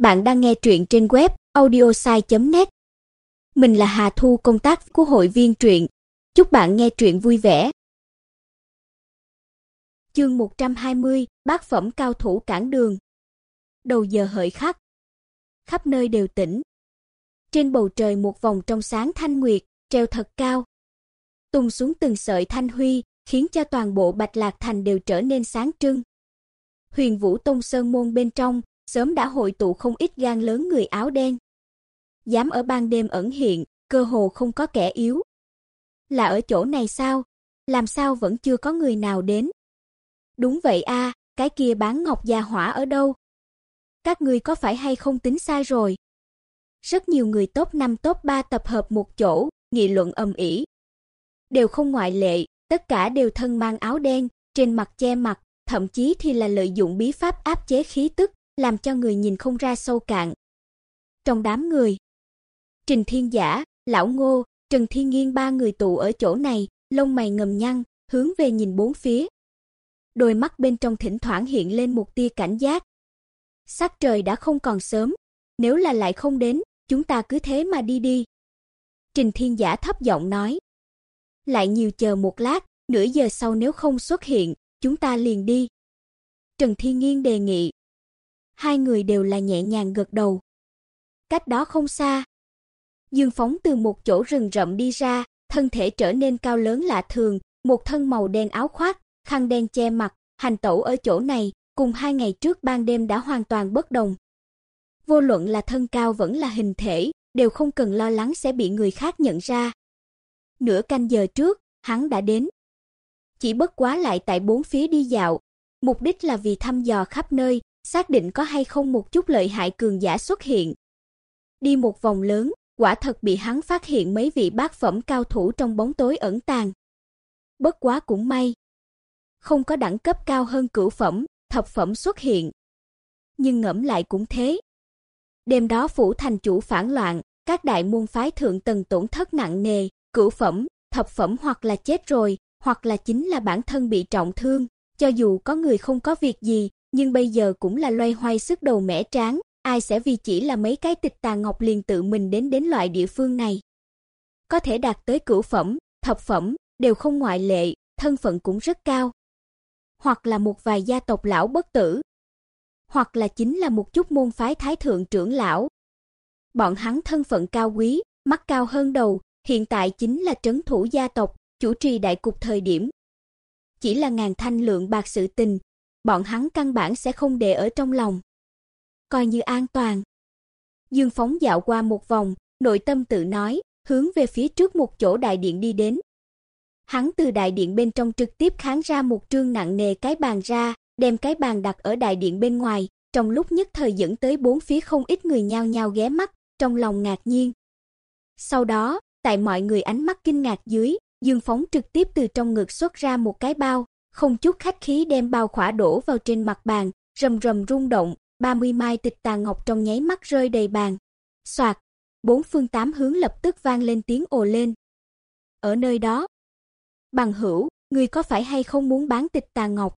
Bạn đang nghe truyện trên web audiosai.net. Mình là Hà Thu công tác của hội viên truyện. Chúc bạn nghe truyện vui vẻ. Chương 120, bát phẩm cao thủ cản đường. Đầu giờ hợi khắc. Khắp nơi đều tĩnh. Trên bầu trời một vòng trong sáng thanh nguyệt, treo thật cao. Tung xuống từng sợi thanh huy, khiến cho toàn bộ Bạch Lạc thành đều trở nên sáng trưng. Huyền Vũ Tông Sơn môn bên trong, sớm đã hội tụ không ít gan lớn người áo đen. Dám ở ban đêm ẩn hiện, cơ hồ không có kẻ yếu. Là ở chỗ này sao? Làm sao vẫn chưa có người nào đến? Đúng vậy a, cái kia bán ngọc gia hỏa ở đâu? Các ngươi có phải hay không tính sai rồi? Rất nhiều người top 5 top 3 tập hợp một chỗ, nghị luận ầm ĩ. Đều không ngoại lệ, tất cả đều thân mang áo đen, trên mặt che mặt, thậm chí thì là lợi dụng bí pháp áp chế khí tức, làm cho người nhìn không ra sâu cạn. Trong đám người, Trình Thiên Giả, Lão Ngô, Trần Thiên Nghiên ba người tụ ở chỗ này, lông mày ngầm nhăn, hướng về nhìn bốn phía. Đôi mắt bên trong thỉnh thoảng hiện lên một tia cảnh giác. Sắc trời đã không còn sớm, nếu là lại không đến, chúng ta cứ thế mà đi đi. Trình Thiên Giả thấp giọng nói. Lại nhiều chờ một lát, nửa giờ sau nếu không xuất hiện, chúng ta liền đi. Trần Thiên Nghiên đề nghị. Hai người đều là nhẹ nhàng gật đầu. Cách đó không xa, Dương Phóng từ một chỗ rừng rậm đi ra, thân thể trở nên cao lớn lạ thường, một thân màu đen áo khoác, khăn đen che mặt, hành tẩu ở chỗ này, cùng hai ngày trước ban đêm đã hoàn toàn bất đồng. Vô luận là thân cao vẫn là hình thể, đều không cần lo lắng sẽ bị người khác nhận ra. Nửa canh giờ trước, hắn đã đến. Chỉ bất quá lại tại bốn phía đi dạo, mục đích là vì thăm dò khắp nơi, xác định có hay không một chút lợi hại cường giả xuất hiện. Đi một vòng lớn, quả thật bị hắn phát hiện mấy vị bát phẩm cao thủ trong bóng tối ẩn tàng. Bất quá cũng may, không có đẳng cấp cao hơn cửu phẩm, thập phẩm xuất hiện. Nhưng ngẫm lại cũng thế. Đêm đó phủ thành chủ phản loạn, các đại môn phái thượng tầng tổn thất nặng nề, cửu phẩm, thập phẩm hoặc là chết rồi, hoặc là chính là bản thân bị trọng thương, cho dù có người không có việc gì, nhưng bây giờ cũng là loay hoay sức đầu mẻ tráng, ai sẽ vì chỉ là mấy cái tịch tà ngọc liền tự mình đến đến loại địa phương này. Có thể đạt tới cửu phẩm, thập phẩm, đều không ngoại lệ, thân phận cũng rất cao. Hoặc là một vài gia tộc lão bất tử, hoặc là chính là một chút môn phái thái thượng trưởng lão. Bọn hắn thân phận cao quý, mắt cao hơn đầu, hiện tại chính là trấn thủ gia tộc, chủ trì đại cục thời điểm. Chỉ là ngàn thanh lượng bạc sự tình, bọn hắn căn bản sẽ không để ở trong lòng. Coi như an toàn. Dương phóng dạo qua một vòng, nội tâm tự nói, hướng về phía trước một chỗ đại điện đi đến. Hắn từ đại điện bên trong trực tiếp kháng ra một trương nặng nề cái bàn ra, đem cái bàn đặt ở đại điện bên ngoài, trong lúc nhất thời dẫn tới bốn phía không ít người nhao nhao ghé mắt, trong lòng ngạc nhiên. Sau đó, tại mọi người ánh mắt kinh ngạc dưới, Dương Phóng trực tiếp từ trong ngực xuất ra một cái bao, không chút khách khí đem bao khỏa đổ vào trên mặt bàn, rầm rầm rung động, 30 mai tịch tà ngọc trong nháy mắt rơi đầy bàn. Soạt, bốn phương tám hướng lập tức vang lên tiếng ồ lên. Ở nơi đó, Bằng hữu, ngươi có phải hay không muốn bán tịch tà ngọc?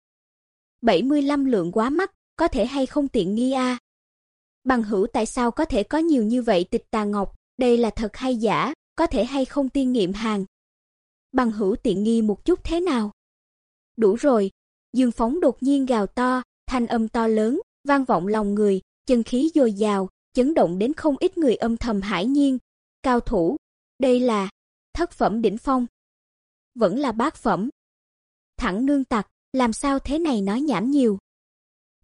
75 lượng quá mắc, có thể hay không tiện nghi a? Bằng hữu tại sao có thể có nhiều như vậy tịch tà ngọc, đây là thật hay giả, có thể hay không tiên nghiệm hàng? Bằng hữu tiện nghi một chút thế nào? Đủ rồi, Dương Phóng đột nhiên gào to, thanh âm to lớn, vang vọng lòng người, chân khí dồi dào, chấn động đến không ít người âm thầm hải nhiên. Cao thủ, đây là thất phẩm đỉnh phong. Vẫn là bát phẩm. Thẳng nương tặc, làm sao thế này nói nhảm nhiều.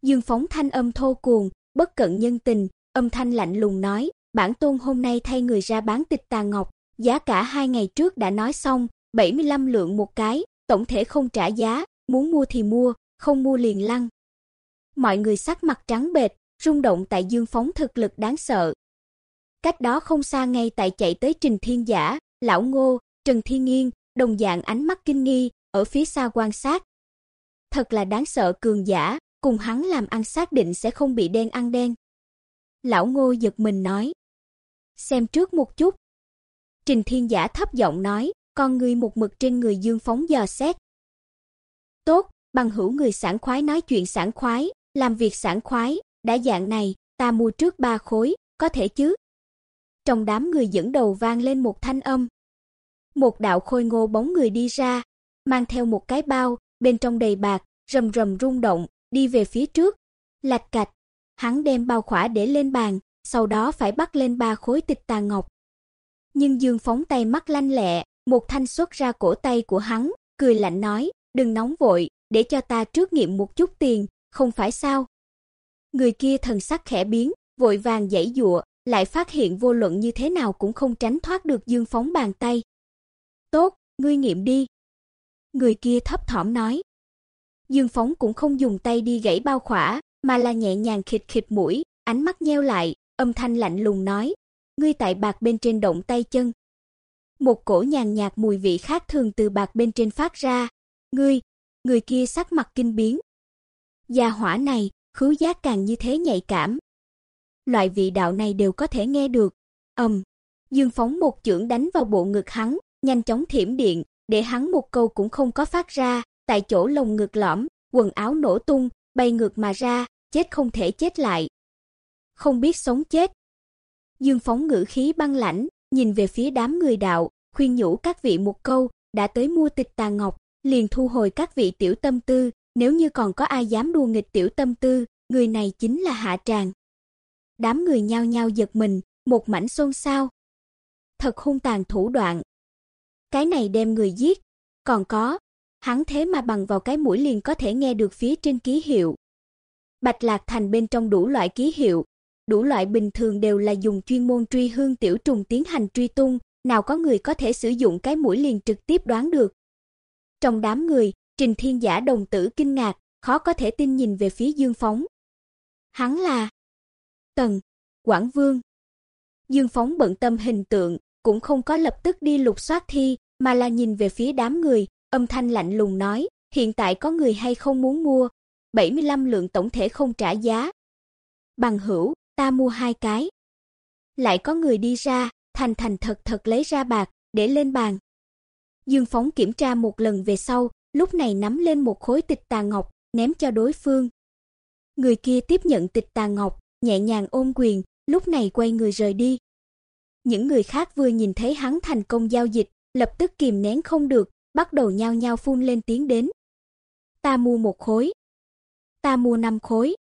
Dương Phóng thanh âm thô cuồng, bất cận nhân tình, âm thanh lạnh lùng nói, bản tôn hôm nay thay người ra bán tịch tà ngọc, giá cả hai ngày trước đã nói xong, 75 lượng một cái, tổng thể không trả giá, muốn mua thì mua, không mua liền lăn. Mọi người sắc mặt trắng bệch, rung động tại Dương Phóng thực lực đáng sợ. Cách đó không xa ngay tại chạy tới Trình Thiên Giả, Lão Ngô, Trần Thiên Nghiên, đồng dạng ánh mắt kinh nghi, ở phía xa quan sát. Thật là đáng sợ cường giả, cùng hắn làm ăn xác định sẽ không bị đen ăn đen. Lão Ngô giật mình nói. Xem trước một chút. Trình Thiên Giả thấp giọng nói, con người một mực trên người Dương Phóng dò xét. Tốt, bằng hữu người sảng khoái nói chuyện sảng khoái, làm việc sảng khoái, đã dạng này, ta mua trước ba khối, có thể chứ? Trong đám người dẫn đầu vang lên một thanh âm. Một đạo khôi ngô bóng người đi ra, mang theo một cái bao, bên trong đầy bạc, rầm rầm rung động, đi về phía trước. Lạch cạch, hắn đem bao khỏa để lên bàn, sau đó phải bắt lên ba khối tịch tà ngọc. Nhưng Dương phóng tay mắt lanh lẹ, một thanh xuất ra cổ tay của hắn, cười lạnh nói, đừng nóng vội, để cho ta trước nghiệm một chút tiền, không phải sao? Người kia thần sắc khẽ biến, vội vàng giãy dụa, lại phát hiện vô luận như thế nào cũng không tránh thoát được Dương phóng bàn tay. "Tốt, ngươi nghiệm đi." Người kia thấp thỏm nói. Dương phóng cũng không dùng tay đi gãy bao khỏa, mà là nhẹ nhàng khịt khịt mũi, ánh mắt nheo lại, âm thanh lạnh lùng nói: "Ngươi tại bạc bên trên động tay chân." Một cổ nhàn nhạt mùi vị khác thường từ bạc bên trên phát ra. "Ngươi?" Người kia sắc mặt kinh biến. Gia hỏa này, khứu giác càng như thế nhạy cảm. Loại vị đạo này đều có thể nghe được. Ầm. Dương phóng một chưởng đánh vào bộ ngực hắn, nhanh chóng thiểm điện, để hắn một câu cũng không có phát ra, tại chỗ lồng ngực lõm, quần áo nổ tung, bay ngược mà ra, chết không thể chết lại. Không biết sống chết. Dương phóng ngữ khí băng lãnh, nhìn về phía đám người đạo, khuyên nhủ các vị một câu, đã tới mua tịch tà ngọc, liền thu hồi các vị tiểu tâm tư, nếu như còn có ai dám đùa nghịch tiểu tâm tư, người này chính là Hạ Tràng. Đám người nhao nhao giật mình, một mảnh xôn xao. Thật hung tàn thủ đoạn. Cái này đem người giết, còn có, hắn thế mà bằng vào cái mũi liền có thể nghe được phía trên ký hiệu. Bạch Lạc Thành bên trong đủ loại ký hiệu, đủ loại bình thường đều là dùng chuyên môn truy hương tiểu trùng tiến hành truy tung, nào có người có thể sử dụng cái mũi liền trực tiếp đoán được. Trong đám người, Trình Thiên Giả đồng tử kinh ngạc, khó có thể tin nhìn về phía Dương Phóng. Hắn là Tần Quảng Vương. Dương Phóng bận tâm hình tượng, cũng không có lập tức đi lục soát thi, mà là nhìn về phía đám người, âm thanh lạnh lùng nói, hiện tại có người hay không muốn mua? 75 lượng tổng thể không trả giá. Bằng hữu, ta mua hai cái. Lại có người đi ra, thành thành thật thật lấy ra bạc, để lên bàn. Dương Phóng kiểm tra một lần về sau, lúc này nắm lên một khối tịch tà ngọc, ném cho đối phương. Người kia tiếp nhận tịch tà ngọc, nhẹ nhàng ôm quyền, lúc này quay người rời đi. Những người khác vừa nhìn thấy hắn thành công giao dịch, lập tức kìm nén không được, bắt đầu nhao nhao phun lên tiếng đến. Ta mua một khối. Ta mua năm khối.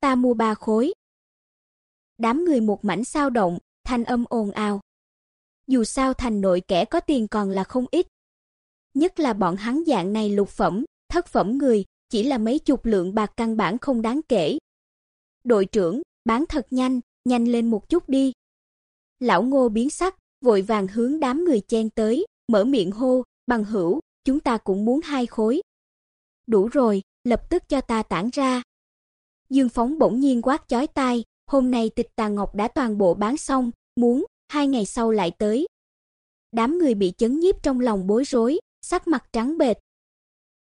Ta mua ba khối. Đám người một mảnh sao động, thanh âm ồn ào. Dù sao thành nội kẻ có tiền còn là không ít. Nhất là bọn hắn dạng này lục phẩm, thất phẩm người, chỉ là mấy chục lượng bạc căn bản không đáng kể. Đội trưởng, bán thật nhanh, nhanh lên một chút đi. Lão Ngô biến sắc, vội vàng hướng đám người chen tới, mở miệng hô, "Bằng hữu, chúng ta cũng muốn hai khối." "Đủ rồi, lập tức cho ta tản ra." Dương Phóng bỗng nhiên quát chói tai, "Hôm nay Tịch Tà Ngọc đã toàn bộ bán xong, muốn hai ngày sau lại tới." Đám người bị chấn nhiếp trong lòng bối rối, sắc mặt trắng bệch.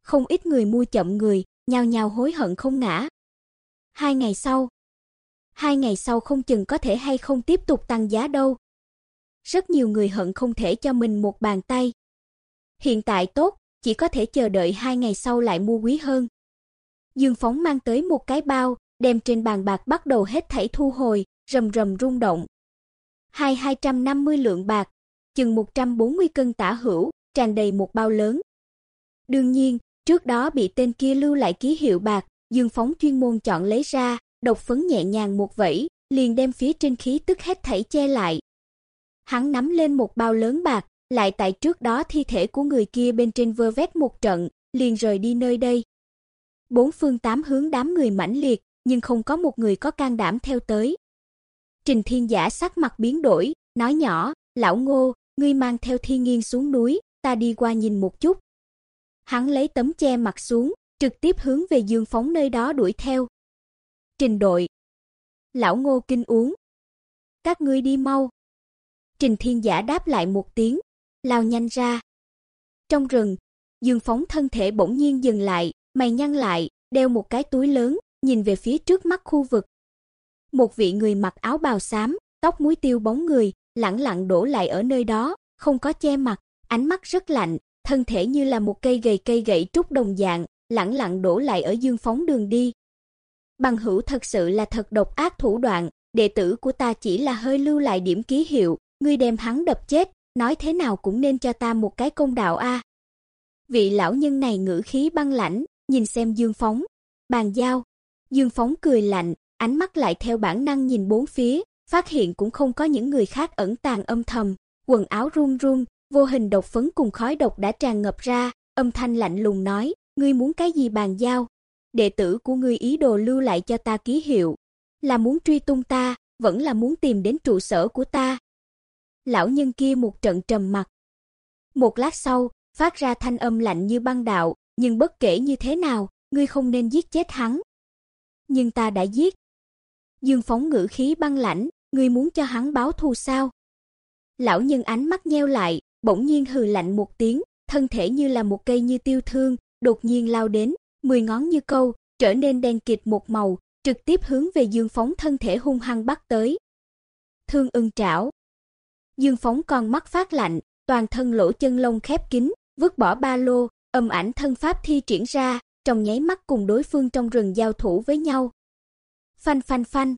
Không ít người mua chậm người, nhao nhao hối hận không ngã. Hai ngày sau, hai ngày sau không chừng có thể hay không tiếp tục tăng giá đâu. Rất nhiều người hận không thể cho mình một bàn tay. Hiện tại tốt, chỉ có thể chờ đợi hai ngày sau lại mua quý hơn. Dương Phóng mang tới một cái bao, đem trên bàn bạc bắt đầu hết thảy thu hồi, rầm rầm rung động. Hai 250 lượng bạc, chừng 140 cân tả hữu, tràn đầy một bao lớn. Đương nhiên, trước đó bị tên kia lưu lại ký hiệu bạc, Dương Phóng chuyên môn chọn lấy ra, độc phấn nhẹ nhàng một vẫy, liền đem phía trên khí tức hết thảy che lại. Hắn nắm lên một bao lớn bạc, lại tại trước đó thi thể của người kia bên trên vơ vét một trận, liền rời đi nơi đây. Bốn phương tám hướng đám người mãnh liệt, nhưng không có một người có can đảm theo tới. Trình Thiên Giả sắc mặt biến đổi, nói nhỏ, "Lão Ngô, ngươi mang theo Thiên Nghiên xuống núi, ta đi qua nhìn một chút." Hắn lấy tấm che mặt xuống, trực tiếp hướng về Dương Phóng nơi đó đuổi theo. Trình đội. Lão Ngô kinh uống. Các ngươi đi mau. Trình Thiên Giả đáp lại một tiếng, lao nhanh ra. Trong rừng, Dương Phóng thân thể bỗng nhiên dừng lại, mày nhăn lại, đeo một cái túi lớn, nhìn về phía trước mắt khu vực. Một vị người mặc áo bào xám, tóc muối tiêu bóng người, lẳng lặng đổ lại ở nơi đó, không có che mặt, ánh mắt rất lạnh, thân thể như là một cây gầy cây gãy trúc đồng dạng, lẳng lặng đổ lại ở Dương Phóng đường đi. bằng hữu thật sự là thật độc ác thủ đoạn, đệ tử của ta chỉ là hơi lưu lại điểm ký hiệu, ngươi đem hắn đập chết, nói thế nào cũng nên cho ta một cái công đạo a." Vị lão nhân này ngữ khí băng lãnh, nhìn xem Dương Phóng, bàn giao. Dương Phóng cười lạnh, ánh mắt lại theo bản năng nhìn bốn phía, phát hiện cũng không có những người khác ẩn tàng âm thầm, quần áo run run, vô hình độc phấn cùng khói độc đã tràn ngập ra, âm thanh lạnh lùng nói, ngươi muốn cái gì bàn giao? Đệ tử của ngươi ý đồ lưu lại cho ta ký hiệu, là muốn truy tung ta, vẫn là muốn tìm đến trụ sở của ta. Lão nhân kia một trận trầm mặc. Một lát sau, phát ra thanh âm lạnh như băng đạo, nhưng bất kể như thế nào, ngươi không nên giết chết hắn. Nhưng ta đã giết. Dương Phóng ngữ khí băng lãnh, ngươi muốn cho hắn báo thù sao? Lão nhân ánh mắt nheo lại, bỗng nhiên hừ lạnh một tiếng, thân thể như là một cây như tiêu thương, đột nhiên lao đến, mười ngón như câu, trở nên đen kịt một màu, trực tiếp hướng về Dương Phóng thân thể hung hăng bắt tới. Thương ưng trảo. Dương Phóng con mắt phát lạnh, toàn thân lỗ chân lông khép kín, vứt bỏ ba lô, âm ảnh thân pháp thi triển ra, trong nháy mắt cùng đối phương trong rừng giao thủ với nhau. Phanh phanh phanh.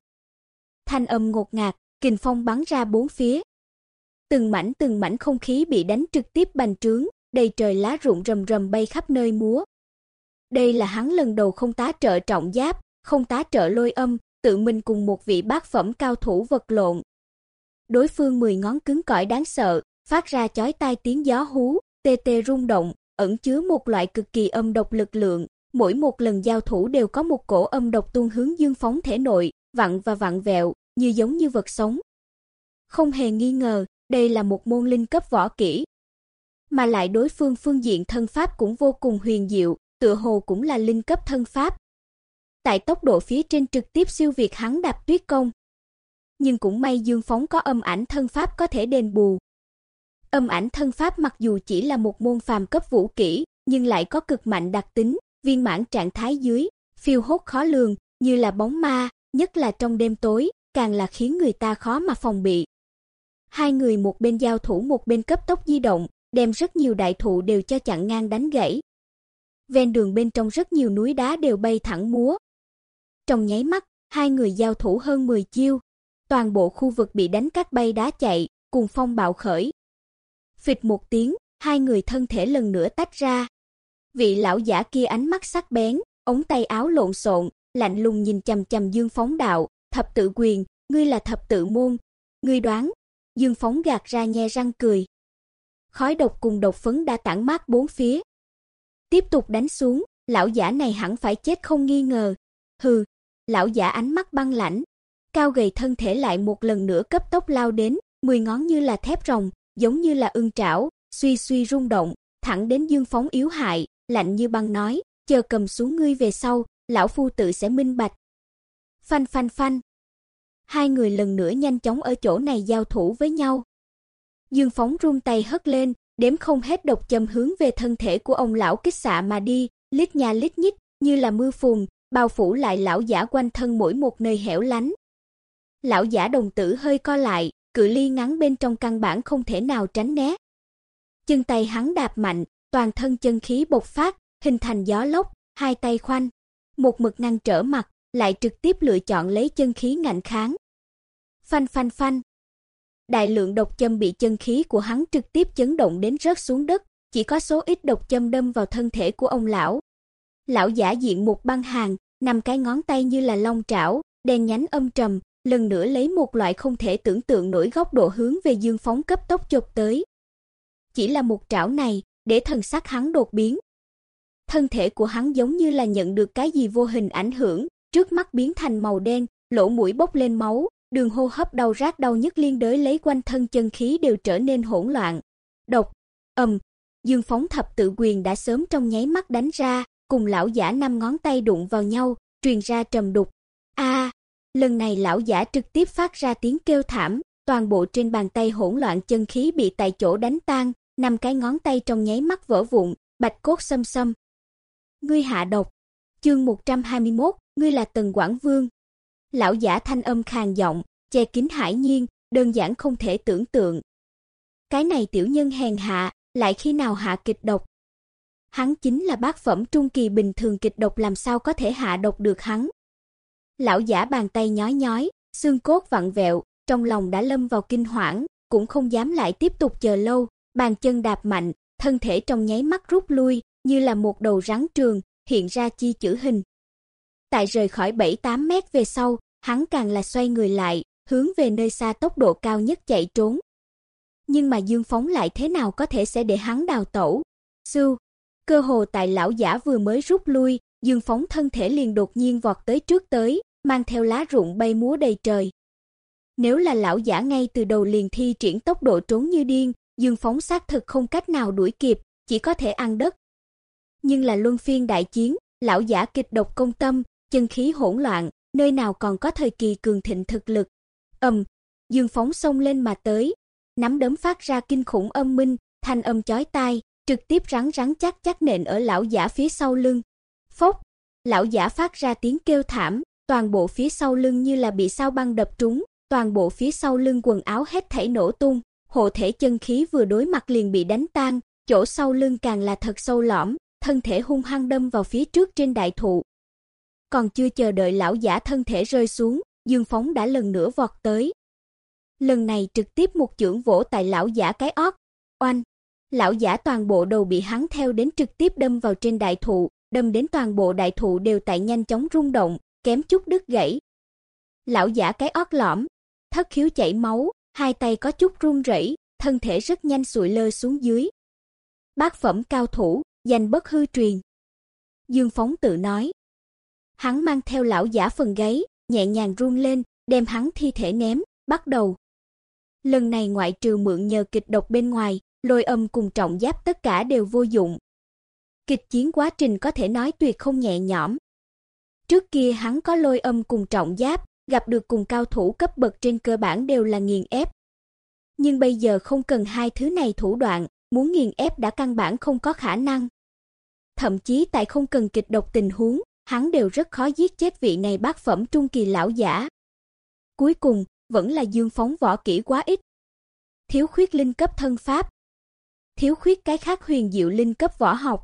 Thanh âm ngột ngạt, kình phong bắn ra bốn phía. Từng mảnh từng mảnh không khí bị đánh trực tiếp bành trướng, đầy trời lá rụng rầm rầm bay khắp nơi múa. Đây là hắn lần đầu không tá trợ trọng giáp, không tá trợ lôi âm, tự mình cùng một vị bác phẩm cao thủ vật lộn. Đối phương mười ngón cứng cỏi đáng sợ, phát ra chói tai tiếng gió hú, tê tê rung động, ẩn chứa một loại cực kỳ âm độc lực lượng, mỗi một lần giao thủ đều có một cổ âm độc tuôn hướng Dương Phóng thể nội, vặn và vặn vẹo, như giống như vật sống. Không hề nghi ngờ, đây là một môn linh cấp võ kỹ. Mà lại đối phương phương diện thân pháp cũng vô cùng huyền diệu, tựa hồ cũng là linh cấp thân pháp. Tại tốc độ phía trên trực tiếp siêu việt hắn đạp tuyết công. Nhưng cũng may Dương Phóng có âm ảnh thân pháp có thể đền bù. Âm ảnh thân pháp mặc dù chỉ là một môn phàm cấp vũ kỹ, nhưng lại có cực mạnh đặc tính, viên mãn trạng thái dưới, phiêu hốt khó lường, như là bóng ma, nhất là trong đêm tối, càng là khiến người ta khó mà phòng bị. Hai người một bên giao thủ một bên cấp tốc di động, đem rất nhiều đại thụ đều cho chặn ngang đánh gãy. Ven đường bên trong rất nhiều núi đá đều bay thẳng múa. Trong nháy mắt, hai người giao thủ hơn 10 chiêu, toàn bộ khu vực bị đánh cát bay đá chạy, cùng phong bạo khởi. Phịch một tiếng, hai người thân thể lần nữa tách ra. Vị lão giả kia ánh mắt sắc bén, ống tay áo lộn xộn, lạnh lùng nhìn chằm chằm Dương Phóng đạo, "Thập tự quyền, ngươi là thập tự môn, ngươi đoán?" Dương Phóng gạt ra nhe răng cười. Khói độc cùng độc phấn đã tản mát bốn phía. Tiếp tục đánh xuống, lão giả này hẳn phải chết không nghi ngờ. Hừ, lão giả ánh mắt băng lãnh, cao gầy thân thể lại một lần nữa cấp tốc lao đến, mười ngón như là thép rồng, giống như là ưng trảo, suy suy rung động, thẳng đến Dương Phóng yếu hại, lạnh như băng nói, chờ cầm xuống ngươi về sau, lão phu tự sẽ minh bạch. Phanh phanh phanh. Hai người lần nữa nhanh chóng ở chỗ này giao thủ với nhau. Dương Phóng run tay hất lên, đếm không hết độc châm hướng về thân thể của ông lão kích xạ mà đi, lít nha lít nhít, như là mưa phùn, bao phủ lại lão giả quanh thân mỗi một nơi hẻo lánh. Lão giả đồng tử hơi co lại, cự ly ngắn bên trong căn bản không thể nào tránh né. Chân tay hắn đạp mạnh, toàn thân chân khí bộc phát, hình thành gió lốc, hai tay khoanh, một mực ngăn trở mặt, lại trực tiếp lựa chọn lấy chân khí ngạnh kháng. Phanh phanh phanh. Đại lượng độc châm bị chân khí của hắn trực tiếp chấn động đến rớt xuống đất, chỉ có số ít độc châm đâm vào thân thể của ông lão. Lão giả diện một băng hàng, năm cái ngón tay như là long trảo, đen nhánh âm trầm, lần nữa lấy một loại không thể tưởng tượng nổi góc độ hướng về Dương Phóng cấp tốc chộp tới. Chỉ là một trảo này, để thần sắc hắn đột biến. Thân thể của hắn giống như là nhận được cái gì vô hình ảnh hưởng, trước mắt biến thành màu đen, lỗ mũi bốc lên máu, đường hô hấp đau rát đau nhức liên đới lấy quanh thân chân khí đều trở nên hỗn loạn. Độc, ầm, Dương Phóng thập tự quyền đã sớm trong nháy mắt đánh ra, cùng lão giả năm ngón tay đụng vào nhau, truyền ra trầm đục. A, lần này lão giả trực tiếp phát ra tiếng kêu thảm, toàn bộ trên bàn tay hỗn loạn chân khí bị tại chỗ đánh tan, năm cái ngón tay trong nháy mắt vỡ vụn, bạch cốt xâm xâm. Ngươi hạ độc. Chương 121, ngươi là Tần Quảng Vương. Lão giả thanh âm khàn giọng, che kín hải nhiên, đơn giản không thể tưởng tượng. Cái này tiểu nhân hèn hạ, lại khi nào hạ kịch độc? Hắn chính là bác phẩm trung kỳ bình thường kịch độc làm sao có thể hạ độc được hắn? Lão giả bàn tay nhói nhói, xương cốt vặn vẹo, trong lòng đã lâm vào kinh hoảng, cũng không dám lại tiếp tục chờ lâu, bàn chân đạp mạnh, thân thể trong nháy mắt rút lui, như là một đầu rắn trường, hiện ra chi chữ hình. Tại rời khỏi 7-8 mét về sau, hắn càng là xoay người lại, hướng về nơi xa tốc độ cao nhất chạy trốn. Nhưng mà Dương Phóng lại thế nào có thể sẽ để hắn đào tẩu? Sưu, cơ hồ tại lão giả vừa mới rút lui, Dương Phóng thân thể liền đột nhiên vọt tới trước tới, mang theo lá rụng bay múa đầy trời. Nếu là lão giả ngay từ đầu liền thi triển tốc độ trốn như điên, Dương Phóng xác thực không cách nào đuổi kịp, chỉ có thể ăn đất. Nhưng là luân phiên đại chiến, lão giả kịch độc công tâm, chân khí hỗn loạn, nơi nào còn có thời kỳ cường thịnh thực lực. Ầm, Dương Phóng xông lên mà tới, nắm đấm phát ra kinh khủng âm minh, thanh âm chói tai, trực tiếp rắn rắn chắc chắc nện ở lão giả phía sau lưng. Phốc, lão giả phát ra tiếng kêu thảm, toàn bộ phía sau lưng như là bị sao băng đập trúng, toàn bộ phía sau lưng quần áo hết thảy nổ tung, hộ thể chân khí vừa đối mặt liền bị đánh tan, chỗ sau lưng càng là thật sâu lõm, thân thể hung hăng đâm vào phía trước trên đại thụ. Còn chưa chờ đợi lão giả thân thể rơi xuống, Dương Phóng đã lần nữa vọt tới. Lần này trực tiếp một chưởng vỗ tại lão giả cái ót. Oanh! Lão giả toàn bộ đầu bị hắn theo đến trực tiếp đâm vào trên đại thụ, đâm đến toàn bộ đại thụ đều tại nhanh chóng rung động, kém chút đứt gãy. Lão giả cái ót lõm, thất khiếu chảy máu, hai tay có chút run rẩy, thân thể rất nhanh sụi lơ xuống dưới. Bác phẩm cao thủ, danh bất hư truyền. Dương Phóng tự nói. Hắn mang theo lão giả phần gáy, nhẹ nhàng run lên, đem hắn thi thể ném, bắt đầu. Lần này ngoại trừ mượn nhờ kịch độc bên ngoài, lôi âm cùng trọng giáp tất cả đều vô dụng. Kịch chiến quá trình có thể nói tuyệt không nhẹ nhõm. Trước kia hắn có lôi âm cùng trọng giáp, gặp được cùng cao thủ cấp bậc trên cơ bản đều là nghiền ép. Nhưng bây giờ không cần hai thứ này thủ đoạn, muốn nghiền ép đã căn bản không có khả năng. Thậm chí tại không cần kịch độc tình huống, hắn đều rất khó giết chết vị này bác phẩm trung kỳ lão giả. Cuối cùng, vẫn là Dương phóng võ kỹ quá ít. Thiếu khuyết linh cấp thân pháp, thiếu khuyết cái khác huyền diệu linh cấp võ học.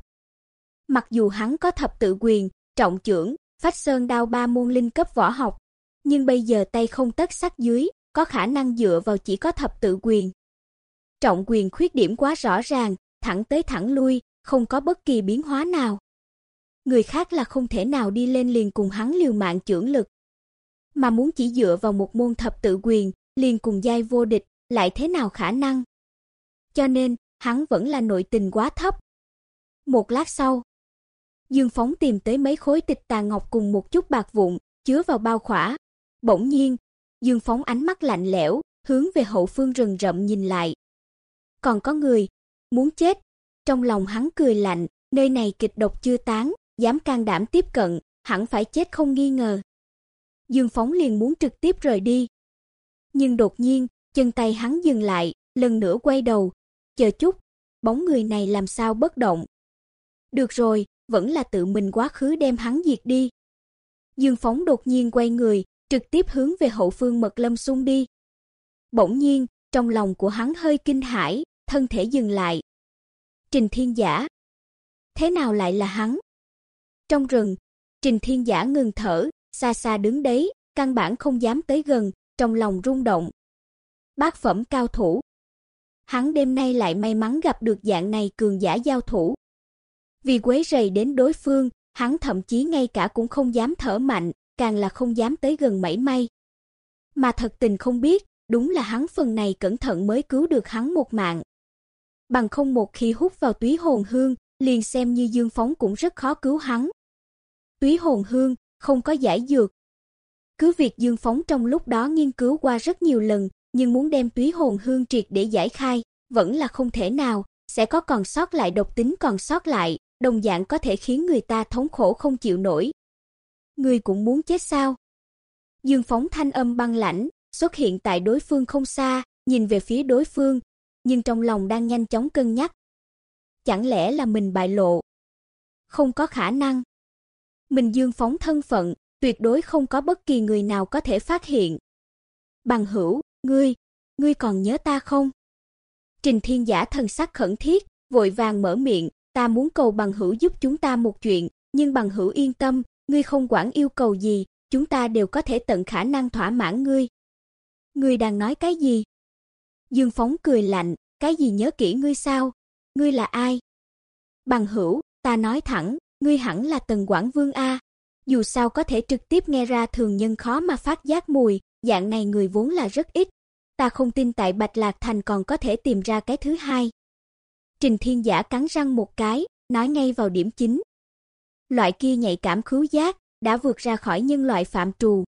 Mặc dù hắn có thập tự quyền, trọng chưởng, phách sơn đao ba môn linh cấp võ học, nhưng bây giờ tay không tất sắc dưới, có khả năng dựa vào chỉ có thập tự quyền. Trọng quyền khuyết điểm quá rõ ràng, thẳng tới thẳng lui, không có bất kỳ biến hóa nào. Người khác là không thể nào đi lên liền cùng hắn liều mạng chưởng lực. Mà muốn chỉ dựa vào một môn thập tự quyền, liền cùng giai vô địch, lại thế nào khả năng? Cho nên, hắn vẫn là nội tình quá thấp. Một lát sau, Dương Phóng tìm tới mấy khối tịch tà ngọc cùng một chút bạc vụn, chứa vào bao khỏa. Bỗng nhiên, Dương Phóng ánh mắt lạnh lẽo, hướng về hậu phương rừng rậm nhìn lại. Còn có người muốn chết. Trong lòng hắn cười lạnh, nơi này kịch độc chưa tán, dám can đảm tiếp cận, hẳn phải chết không nghi ngờ. Dương Phóng liền muốn trực tiếp rời đi. Nhưng đột nhiên, chân tay hắn dừng lại, lần nữa quay đầu, chờ chút, bóng người này làm sao bất động. Được rồi, vẫn là tự mình quá khứ đem hắn diệt đi. Dương Phóng đột nhiên quay người, trực tiếp hướng về hậu phương Mật Lâm xung đi. Bỗng nhiên, trong lòng của hắn hơi kinh hãi, thân thể dừng lại. Trình Thiên Giả. Thế nào lại là hắn? Trong rừng, Trình Thiên Giả ngừng thở, xa xa đứng đấy, căn bản không dám tới gần, trong lòng rung động. Bác phẩm cao thủ. Hắn đêm nay lại may mắn gặp được dạng này cường giả giao thủ. Vì quấy rầy đến đối phương, hắn thậm chí ngay cả cũng không dám thở mạnh, càng là không dám tới gần mảy may. Mà thật tình không biết, đúng là hắn phần này cẩn thận mới cứu được hắn một mạng. Bằng không một khi hút vào túy hồn hương, liền xem như Dương Phóng cũng rất khó cứu hắn. Túy hồn hương không có giải dược. Cứ việc Dương Phóng trong lúc đó nghiên cứu qua rất nhiều lần, nhưng muốn đem túy hồn hương triệt để giải khai, vẫn là không thể nào, sẽ có còn sót lại độc tính còn sót lại, đồng dạng có thể khiến người ta thống khổ không chịu nổi. Ngươi cũng muốn chết sao? Dương Phóng thanh âm băng lãnh, xuất hiện tại đối phương không xa, nhìn về phía đối phương, nhưng trong lòng đang nhanh chóng cân nhắc. Chẳng lẽ là mình bại lộ? Không có khả năng. Mình Dương Phóng thân phận, tuyệt đối không có bất kỳ người nào có thể phát hiện. Bằng hữu, ngươi, ngươi còn nhớ ta không? Trình Thiên Giả thần sắc khẩn thiết, vội vàng mở miệng, ta muốn cầu bằng hữu giúp chúng ta một chuyện, nhưng bằng hữu yên tâm, ngươi không quản yêu cầu gì, chúng ta đều có thể tận khả năng thỏa mãn ngươi. Ngươi đang nói cái gì? Dương Phóng cười lạnh, cái gì nhớ kỹ ngươi sao? Ngươi là ai? Bằng hữu, ta nói thẳng, ngươi hẳn là Tần Quản Vương a. Dù sao có thể trực tiếp nghe ra thường nhân khó mà phát giác mùi, dạng này người vốn là rất ít. Ta không tin tại Bạch Lạc Thành còn có thể tìm ra cái thứ hai. Trình Thiên Giả cắn răng một cái, nói ngay vào điểm chính. Loại kia nhạy cảm khứu giác đã vượt ra khỏi nhân loại phạm trù.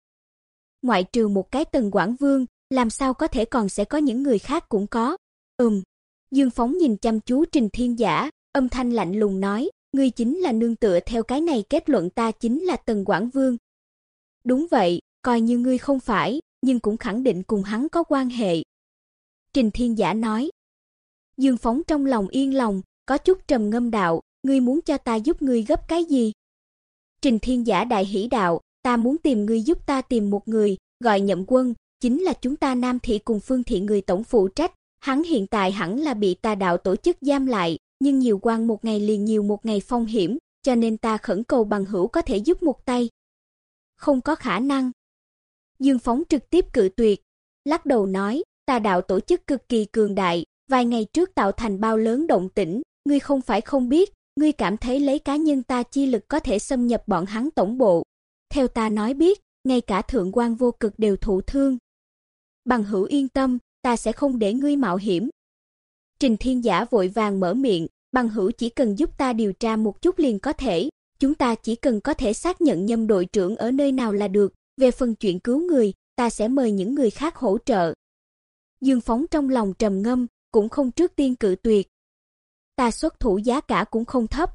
Ngoại trừ một cái Tần Quảng Vương, làm sao có thể còn sẽ có những người khác cũng có. Ừm. Dương Phóng nhìn chăm chú Trình Thiên Giả, âm thanh lạnh lùng nói, ngươi chính là nương tựa theo cái này kết luận ta chính là Tần Quảng Vương. Đúng vậy, coi như ngươi không phải, nhưng cũng khẳng định cùng hắn có quan hệ. Trình Thiên Giả nói. Dương Phóng trong lòng yên lòng, có chút trầm ngâm đạo, ngươi muốn cho ta giúp ngươi gấp cái gì? Trình Thiên Giả đại hỉ đạo, ta muốn tìm ngươi giúp ta tìm một người, gọi Nhậm Quân, chính là chúng ta Nam thị cùng Phương thị người tổng phụ trách, hắn hiện tại hẳn là bị tà đạo tổ chức giam lại, nhưng nhiều quan một ngày liền nhiều một ngày phong hiểm, cho nên ta khẩn cầu bằng hữu có thể giúp một tay. Không có khả năng. Dương Phóng trực tiếp cự tuyệt, lắc đầu nói, Ta đạo tổ chức cực kỳ cường đại, vài ngày trước tạo thành bao lớn động tĩnh, ngươi không phải không biết, ngươi cảm thấy lấy cá nhân ta chi lực có thể xâm nhập bọn hắn tổng bộ. Theo ta nói biết, ngay cả thượng quan vô cực đều thụ thương. Bằng hữu yên tâm, ta sẽ không để ngươi mạo hiểm. Trình Thiên Giả vội vàng mở miệng, bằng hữu chỉ cần giúp ta điều tra một chút liền có thể, chúng ta chỉ cần có thể xác nhận nhâm đội trưởng ở nơi nào là được, về phần chuyện cứu người, ta sẽ mời những người khác hỗ trợ. Dương Phóng trong lòng trầm ngâm, cũng không trước tiên cự tuyệt. Ta xuất thủ giá cả cũng không thấp.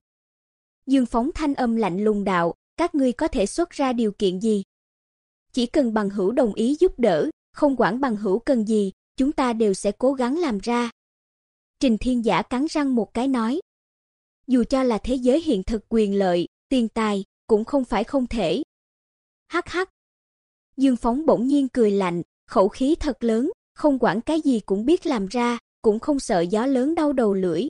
Dương Phóng thanh âm lạnh lùng đạo, các ngươi có thể xuất ra điều kiện gì? Chỉ cần bằng hữu đồng ý giúp đỡ, không quản bằng hữu cần gì, chúng ta đều sẽ cố gắng làm ra. Trình Thiên Giả cắn răng một cái nói. Dù cho là thế giới hiện thực quyền lợi, tiền tài, cũng không phải không thể. Hắc hắc. Dương Phóng bỗng nhiên cười lạnh, khẩu khí thật lớn, không quản cái gì cũng biết làm ra, cũng không sợ gió lớn đau đầu lưỡi.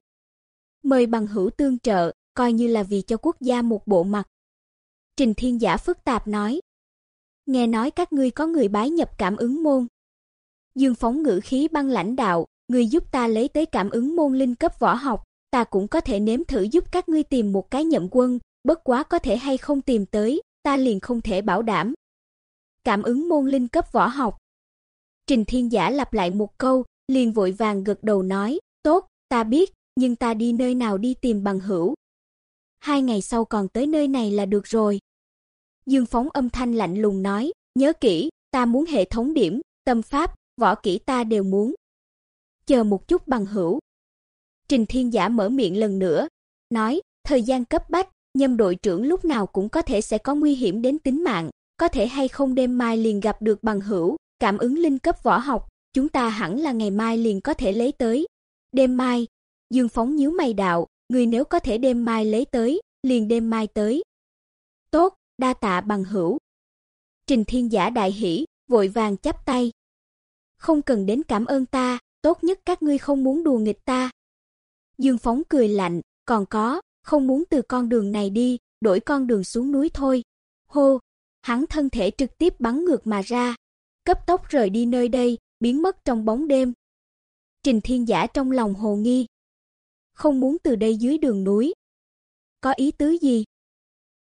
Mời bằng hữu tương trợ, coi như là vì cho quốc gia một bộ mặt. Trình Thiên Giả phức tạp nói. Nghe nói các ngươi có người bái nhập cảm ứng môn. Dương Phóng ngữ khí băng lãnh đạo, người giúp ta lấy tới cảm ứng môn linh cấp võ học, ta cũng có thể nếm thử giúp các ngươi tìm một cái nhậm quân, bất quá có thể hay không tìm tới, ta liền không thể bảo đảm. Cảm ứng môn linh cấp võ học. Trình Thiên Giả lặp lại một câu, liền vội vàng gật đầu nói, "Tốt, ta biết, nhưng ta đi nơi nào đi tìm bằng hữu?" Hai ngày sau còn tới nơi này là được rồi. Dương Phóng âm thanh lạnh lùng nói, "Nhớ kỹ, ta muốn hệ thống điểm, tâm pháp, võ kỹ ta đều muốn." chờ một chút bằng hữu. Trình Thiên Giả mở miệng lần nữa, nói, thời gian cấp bách, nhâm đội trưởng lúc nào cũng có thể sẽ có nguy hiểm đến tính mạng, có thể hay không đêm mai liền gặp được bằng hữu, cảm ứng linh cấp võ học, chúng ta hẳn là ngày mai liền có thể lấy tới. Đêm mai, Dương Phóng nhíu mày đạo, người nếu có thể đêm mai lấy tới, liền đêm mai tới. Tốt, đa tạ bằng hữu. Trình Thiên Giả đại hỉ, vội vàng chắp tay. Không cần đến cảm ơn ta, tốt nhất các ngươi không muốn đùa nghịch ta. Dương Phóng cười lạnh, còn có, không muốn từ con đường này đi, đổi con đường xuống núi thôi. Hô, hắn thân thể trực tiếp bắn ngược mà ra, cấp tốc rời đi nơi đây, biến mất trong bóng đêm. Trình Thiên Giả trong lòng hồ nghi, không muốn từ đây dưới đường núi. Có ý tứ gì?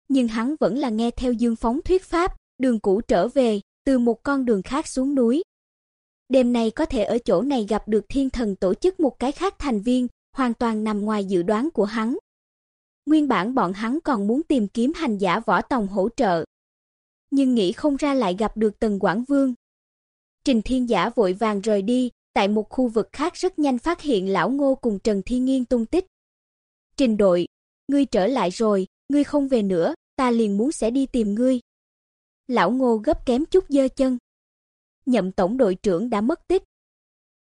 Nhưng hắn vẫn là nghe theo Dương Phóng thuyết pháp, đường cũ trở về, từ một con đường khác xuống núi. Đêm nay có thể ở chỗ này gặp được thiên thần tổ chức một cái khác thành viên, hoàn toàn nằm ngoài dự đoán của hắn. Nguyên bản bọn hắn còn muốn tìm kiếm hành giả võ tòng hỗ trợ, nhưng nghĩ không ra lại gặp được Tần Quảng Vương. Trình Thiên Giả vội vàng rời đi, tại một khu vực khác rất nhanh phát hiện lão Ngô cùng Trần Thiên Nghiên tung tích. Trình đội, ngươi trở lại rồi, ngươi không về nữa, ta liền muốn sẽ đi tìm ngươi. Lão Ngô gấp kém chút giơ chân nhậm tổng đội trưởng đã mất tích.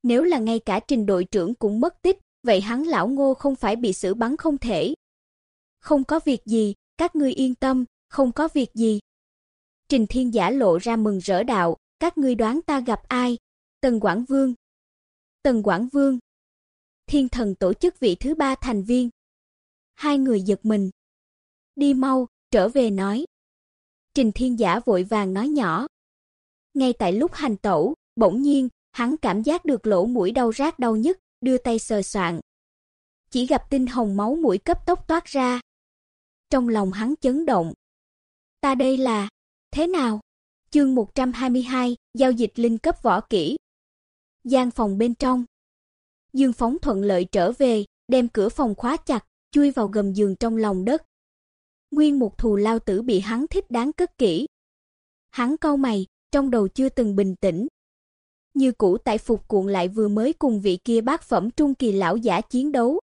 Nếu là ngay cả trình đội trưởng cũng mất tích, vậy hắn lão Ngô không phải bị xử bắn không thể. Không có việc gì, các ngươi yên tâm, không có việc gì. Trình Thiên Giả lộ ra mừng rỡ đạo, các ngươi đoán ta gặp ai? Tần Quảng Vương. Tần Quảng Vương. Thiên thần tổ chức vị thứ ba thành viên. Hai người giật mình. Đi mau, trở về nói. Trình Thiên Giả vội vàng nói nhỏ. Ngay tại lúc hành tẩu, bỗng nhiên, hắn cảm giác được lỗ mũi đau rát đau nhức, đưa tay sờ soạn. Chỉ gặp tinh hồng máu mũi cấp tốc toát ra. Trong lòng hắn chấn động. Ta đây là thế nào? Chương 122, giao dịch linh cấp võ kỹ. Gian phòng bên trong. Dương Phóng thuận lợi trở về, đem cửa phòng khóa chặt, chui vào gầm giường trong lòng đất. Nguyên một thù lao tử bị hắn thích đáng cất kỹ. Hắn cau mày, trong đầu chưa từng bình tĩnh. Như cũ tại phục cuộn lại vừa mới cùng vị kia bác phẩm trung kỳ lão giả chiến đấu.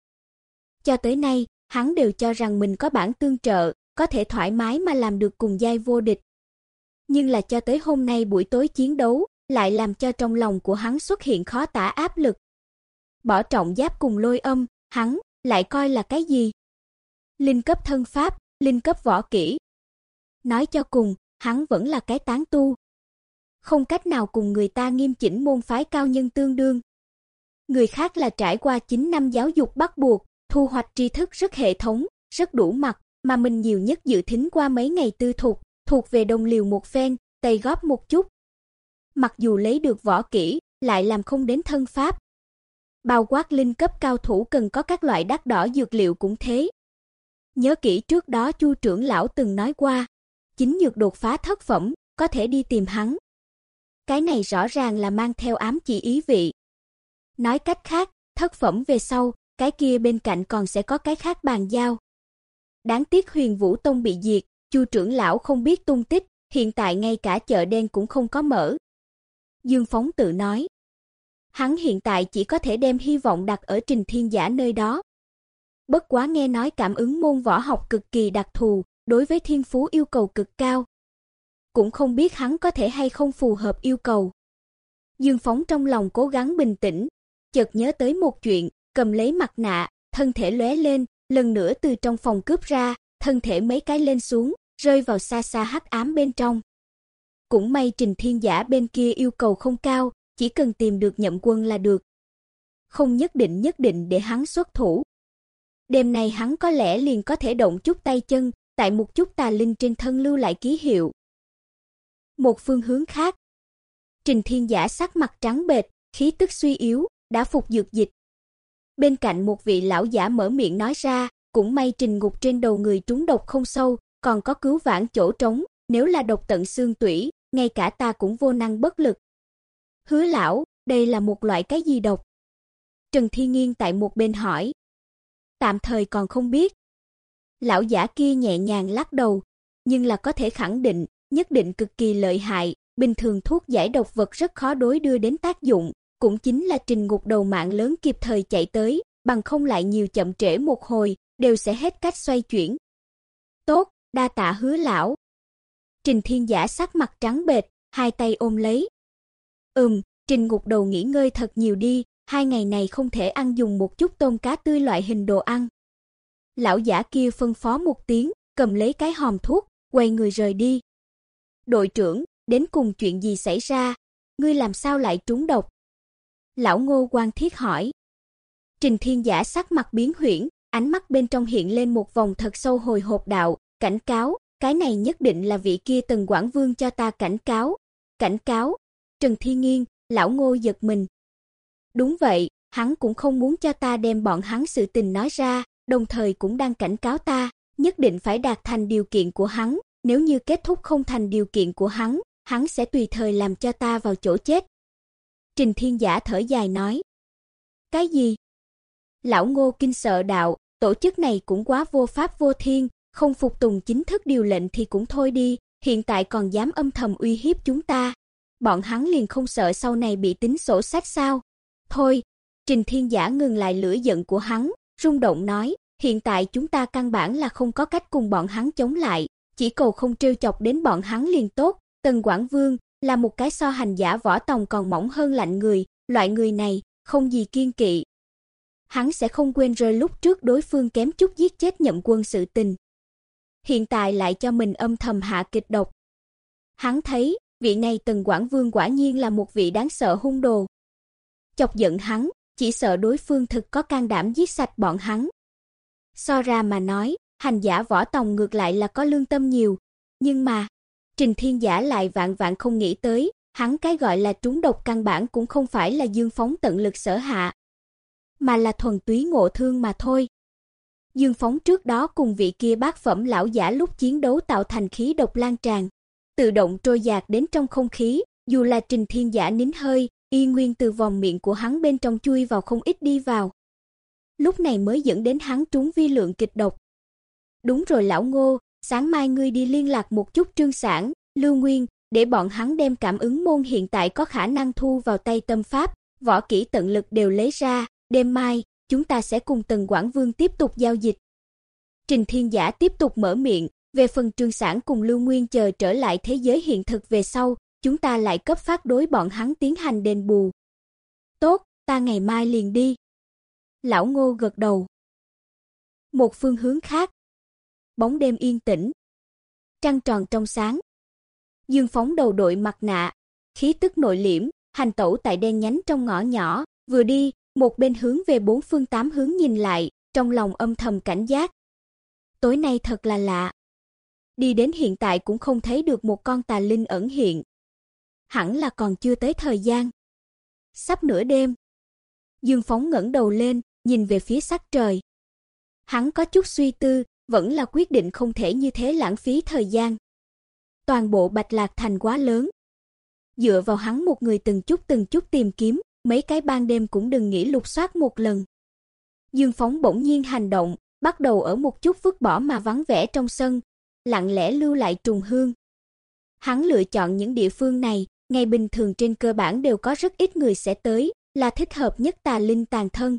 Cho tới nay, hắn đều cho rằng mình có bản tương trợ, có thể thoải mái mà làm được cùng giai vô địch. Nhưng là cho tới hôm nay buổi tối chiến đấu, lại làm cho trong lòng của hắn xuất hiện khó tả áp lực. Bỏ trọng giáp cùng lôi âm, hắn lại coi là cái gì? Linh cấp thân pháp, linh cấp võ kỹ. Nói cho cùng, hắn vẫn là cái tán tu. Không cách nào cùng người ta nghiêm chỉnh môn phái cao nhân tương đương. Người khác là trải qua 9 năm giáo dục bắt buộc, thu hoạch tri thức rất hệ thống, rất đủ mặt, mà mình nhiều nhất dự thính qua mấy ngày tư thục, thuộc về đồng liều một phen, tay góp một chút. Mặc dù lấy được võ kỹ, lại làm không đến thân pháp. Bao quát linh cấp cao thủ cần có các loại đắt đỏ dược liệu cũng thế. Nhớ kỹ trước đó Chu trưởng lão từng nói qua, chính dược đột phá thất phẩm, có thể đi tìm hắn. Cái này rõ ràng là mang theo ám chỉ ý vị. Nói cách khác, thất phẩm về sau, cái kia bên cạnh còn sẽ có cái khác bàn giao. Đáng tiếc Huyền Vũ Tông bị diệt, Chu trưởng lão không biết tung tích, hiện tại ngay cả chợ đen cũng không có mở. Dương Phóng tự nói, hắn hiện tại chỉ có thể đem hy vọng đặt ở Trình Thiên Giả nơi đó. Bất quá nghe nói cảm ứng môn võ học cực kỳ đặc thù, đối với thiên phú yêu cầu cực cao. Cũng không biết hắn có thể hay không phù hợp yêu cầu. Dương Phóng trong lòng cố gắng bình tĩnh, chợt nhớ tới một chuyện, cầm lấy mặt nạ, thân thể lóe lên, lần nữa từ trong phòng cướp ra, thân thể mấy cái lên xuống, rơi vào xa xa hắc ám bên trong. Cũng may Trình Thiên Giả bên kia yêu cầu không cao, chỉ cần tìm được Nhậm Quân là được. Không nhất định nhất định để hắn xuất thủ. Đêm này hắn có lẽ liền có thể động chút tay chân, tại một chút tà linh trên thân lưu lại ký hiệu. Một phương hướng khác. Trình Thiên Giả sắc mặt trắng bệch, khí tức suy yếu, đã phục dược dịch. Bên cạnh một vị lão giả mở miệng nói ra, cũng may Trình Ngục trên đầu người trúng độc không sâu, còn có cứu vãn chỗ trống, nếu là độc tận xương tủy, ngay cả ta cũng vô năng bất lực. Hứa lão, đây là một loại cái gì độc? Trần Thi Nghiên tại một bên hỏi. Tạm thời còn không biết. Lão giả kia nhẹ nhàng lắc đầu, nhưng là có thể khẳng định, nhất định cực kỳ lợi hại, bình thường thuốc giải độc vật rất khó đối đưa đến tác dụng, cũng chính là trình ngục đầu mạng lớn kịp thời chạy tới, bằng không lại nhiều chậm trễ một hồi, đều sẽ hết cách xoay chuyển. Tốt, đa tạ hứa lão. Trình Thiên Giả sắc mặt trắng bệch, hai tay ôm lấy. Ừm, Trình Ngục Đầu nghỉ ngơi thật nhiều đi, hai ngày này không thể ăn dùng một chút tôm cá tươi loại hình đồ ăn. Lão giả kia phân phó một tiếng, cầm lấy cái hòm thuốc, quay người rời đi. Đội trưởng, đến cùng chuyện gì xảy ra? Ngươi làm sao lại trúng độc? Lão Ngô Quan Thiết hỏi. Trình Thiên Giả sắc mặt biến huyễn, ánh mắt bên trong hiện lên một vòng thật sâu hồi hộp đạo, cảnh cáo, cái này nhất định là vị kia từng quản Vương cho ta cảnh cáo. Cảnh cáo? Trần Thiên Nghiên, lão Ngô giật mình. Đúng vậy, hắn cũng không muốn cho ta đem bọn hắn sự tình nói ra, đồng thời cũng đang cảnh cáo ta, nhất định phải đạt thành điều kiện của hắn, nếu như kết thúc không thành điều kiện của hắn, hắn sẽ tùy thời làm cho ta vào chỗ chết. Trình Thiên Giả thở dài nói. Cái gì? Lão Ngô kinh sợ đạo, tổ chức này cũng quá vô pháp vô thiên, không phục tùng chính thức điều lệnh thì cũng thôi đi, hiện tại còn dám âm thầm uy hiếp chúng ta. Bọn hắn liền không sợ sau này bị tính sổ sách sao? Thôi, Trình Thiên Giả ngừng lại lửa giận của hắn, rung động nói, hiện tại chúng ta căn bản là không có cách cùng bọn hắn chống lại, chỉ cầu không trêu chọc đến bọn hắn liền tốt. Tần Quảng Vương là một cái so hành giả võ tòng còn mỏng hơn lạnh người, loại người này không gì kiên kỵ. Hắn sẽ không quên rơi lúc trước đối phương kém chút giết chết nhậm quân sự tình. Hiện tại lại cho mình âm thầm hạ kịch độc. Hắn thấy, vị này Tần Quảng Vương quả nhiên là một vị đáng sợ hung đồ. Chọc giận hắn, chỉ sợ đối phương thực có can đảm giết sạch bọn hắn. So ra mà nói, hành giả võ tòng ngược lại là có lương tâm nhiều, nhưng mà Trình Thiên Giả lại vạn vạn không nghĩ tới, hắn cái gọi là trúng độc căn bản cũng không phải là Dương Phóng tận lực sở hạ, mà là thuần túy ngộ thương mà thôi. Dương Phóng trước đó cùng vị kia bác phẩm lão giả lúc chiến đấu tạo thành khí độc lan tràn, tự động trôi dạt đến trong không khí, dù là Trình Thiên Giả nín hơi, y nguyên từ vòng miệng của hắn bên trong chui vào không ít đi vào. Lúc này mới dẫn đến hắn trúng vi lượng kịch độc. Đúng rồi lão Ngô, sáng mai ngươi đi liên lạc một chút Trương Sản, Lưu Nguyên, để bọn hắn đem cảm ứng môn hiện tại có khả năng thu vào tay tâm pháp, võ kỹ tận lực đều lấy ra, đêm mai chúng ta sẽ cùng Tần Quảng Vương tiếp tục giao dịch. Trình Thiên Giả tiếp tục mở miệng, về phần Trương Sản cùng Lưu Nguyên chờ trở lại thế giới hiện thực về sau, chúng ta lại cấp phát đối bọn hắn tiến hành đền bù. Tốt, ta ngày mai liền đi. Lão Ngô gật đầu. Một phương hướng khác. Bóng đêm yên tĩnh. Trăng tròn trong sáng. Dương phóng đầu đội mặt nạ, khí tức nội liễm, hành tẩu tại đen nhánh trong ngõ nhỏ, vừa đi, một bên hướng về bốn phương tám hướng nhìn lại, trong lòng âm thầm cảnh giác. Tối nay thật là lạ. Đi đến hiện tại cũng không thấy được một con tà linh ẩn hiện. Hẳn là còn chưa tới thời gian. Sắp nửa đêm. Dương Phóng ngẩng đầu lên, nhìn về phía sắc trời. Hắn có chút suy tư, vẫn là quyết định không thể như thế lãng phí thời gian. Toàn bộ Bạch Lạc thành quá lớn. Dựa vào hắn một người từng chút từng chút tìm kiếm, mấy cái ban đêm cũng đừng nghĩ lục soát một lần. Dương Phóng bỗng nhiên hành động, bắt đầu ở một chút vứt bỏ mà vắng vẻ trong sân, lặng lẽ lưu lại trùng hương. Hắn lựa chọn những địa phương này, ngày bình thường trên cơ bản đều có rất ít người sẽ tới, là thích hợp nhất tà linh tàn thân.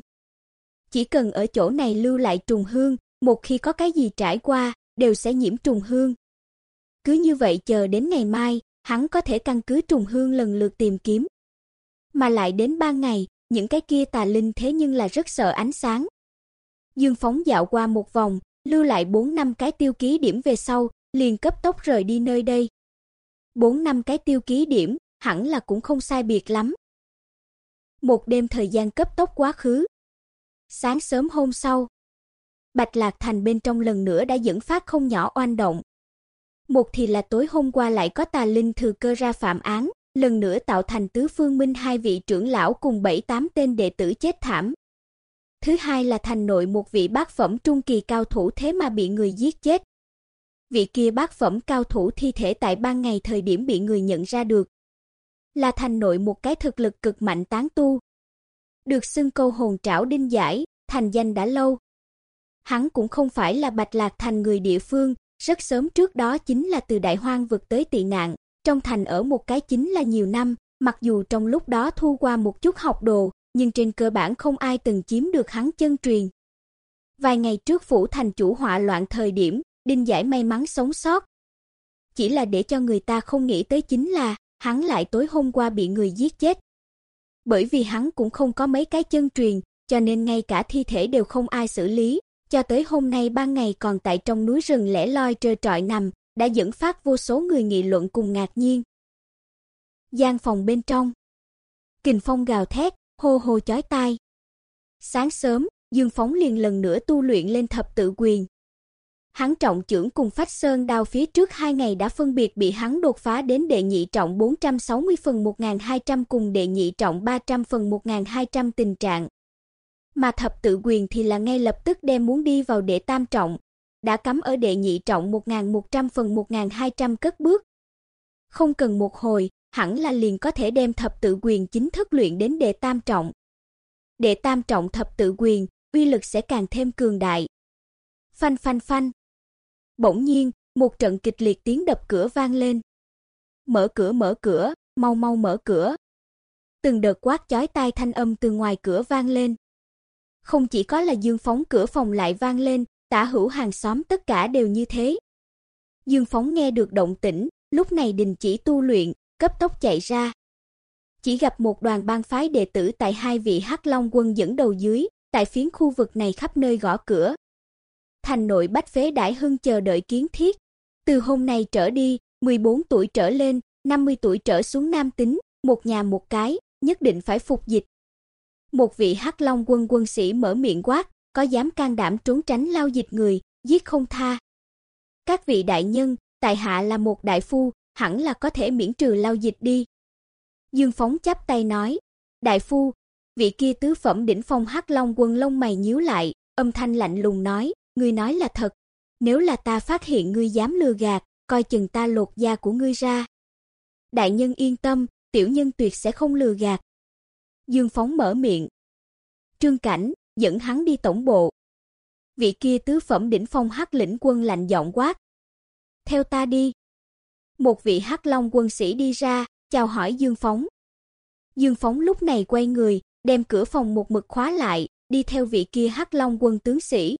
Chỉ cần ở chỗ này lưu lại trùng hương, một khi có cái gì trải qua, đều sẽ nhiễm trùng hương. Cứ như vậy chờ đến ngày mai, hắn có thể căn cứ trùng hương lần lượt tìm kiếm, mà lại đến ban ngày, những cái kia tà linh thế nhưng là rất sợ ánh sáng. Dương phóng dạo qua một vòng, lưu lại 4 năm cái tiêu ký điểm về sau, liền cấp tốc rời đi nơi đây. 4 năm cái tiêu ký điểm, hẳn là cũng không sai biệt lắm. Một đêm thời gian cấp tốc quá khứ. Sáng sớm hôm sau, Bạch Lạc Thành bên trong lần nữa đã dẫn phát không nhỏ oanh động. Một thì là tối hôm qua lại có tà linh thừa cơ ra phạm án, lần nữa tạo thành tứ phương minh hai vị trưởng lão cùng bảy tám tên đệ tử chết thảm. Thứ hai là thành nội một vị bác phẩm trung kỳ cao thủ thế mà bị người giết chết. Vị kia bác phẩm cao thủ thi thể tại ban ngày thời điểm bị người nhận ra được. Là thành nội một cái thực lực cực mạnh tán tu. Được xưng câu hồn trảo đinh giải, thành danh đã lâu. Hắn cũng không phải là Bạch Lạc thành người địa phương, rất sớm trước đó chính là từ đại hoang vực tới tị nạn, trong thành ở một cái chính là nhiều năm, mặc dù trong lúc đó thu qua một chút học đồ, nhưng trên cơ bản không ai từng chiếm được hắn chân truyền. Vài ngày trước phủ thành chủ họa loạn thời điểm, Đinh Giải may mắn sống sót. Chỉ là để cho người ta không nghĩ tới chính là, hắn lại tối hôm qua bị người giết chết. Bởi vì hắn cũng không có mấy cái chân truyền, cho nên ngay cả thi thể đều không ai xử lý, cho tới hôm nay ban ngày còn tại trong núi rừng lẻ loi trơ trọi nằm, đã dẫn phát vô số người nghị luận cùng ngạc nhiên. Gian phòng bên trong, kình phong gào thét, hô hô chói tai. Sáng sớm, Dương Phóng liền lần nữa tu luyện lên thập tự quyền. Hắn trọng trưởng cùng Phách Sơn đao phía trước hai ngày đã phân biệt bị hắn đột phá đến đệ nhị trọng 460 phần 1200 cùng đệ nhị trọng 300 phần 1200 tình trạng. Mà thập tự quyền thì là ngay lập tức đem muốn đi vào đệ tam trọng, đã cắm ở đệ nhị trọng 1100 phần 1200 cất bước. Không cần một hồi, hẳn là liền có thể đem thập tự quyền chính thức luyện đến đệ tam trọng. Đệ tam trọng thập tự quyền, uy lực sẽ càng thêm cường đại. Phanh phanh phanh. Bỗng nhiên, một trận kịch liệt tiếng đập cửa vang lên. Mở cửa mở cửa, mau mau mở cửa. Từng đợt quát chói tai thanh âm từ ngoài cửa vang lên. Không chỉ có là Dương phóng cửa phòng lại vang lên, tả hữu hàng xóm tất cả đều như thế. Dương Phóng nghe được động tĩnh, lúc này đình chỉ tu luyện, cấp tốc chạy ra. Chỉ gặp một đoàn bang phái đệ tử tại hai vị Hắc Long quân dẫn đầu dưới, tại phiến khu vực này khắp nơi gõ cửa. Thành nội Bách Phế Đại Hưng chờ đợi kiến thiết. Từ hôm nay trở đi, 14 tuổi trở lên, 50 tuổi trở xuống nam tính, một nhà một cái, nhất định phải phục dịch. Một vị Hắc Long quân quân sĩ mở miệng quát, có dám can đảm trốn tránh lao dịch người, giết không tha. Các vị đại nhân, tại hạ là một đại phu, hẳn là có thể miễn trừ lao dịch đi. Dương Phóng chắp tay nói, đại phu, vị kia tứ phẩm đỉnh phong Hắc Long Quân lông mày nhíu lại, âm thanh lạnh lùng nói, ngươi nói là thật, nếu là ta phát hiện ngươi dám lừa gạt, coi chừng ta lột da của ngươi ra. Đại nhân yên tâm, tiểu nhân tuyệt sẽ không lừa gạt. Dương Phóng mở miệng. Trương Cảnh dẫn hắn đi tổng bộ. Vị kia tứ phẩm đỉnh phong Hắc lĩnh quân lạnh giọng quát. Theo ta đi. Một vị Hắc Long quân sĩ đi ra, chào hỏi Dương Phóng. Dương Phóng lúc này quay người, đem cửa phòng một mực khóa lại, đi theo vị kia Hắc Long quân tướng sĩ.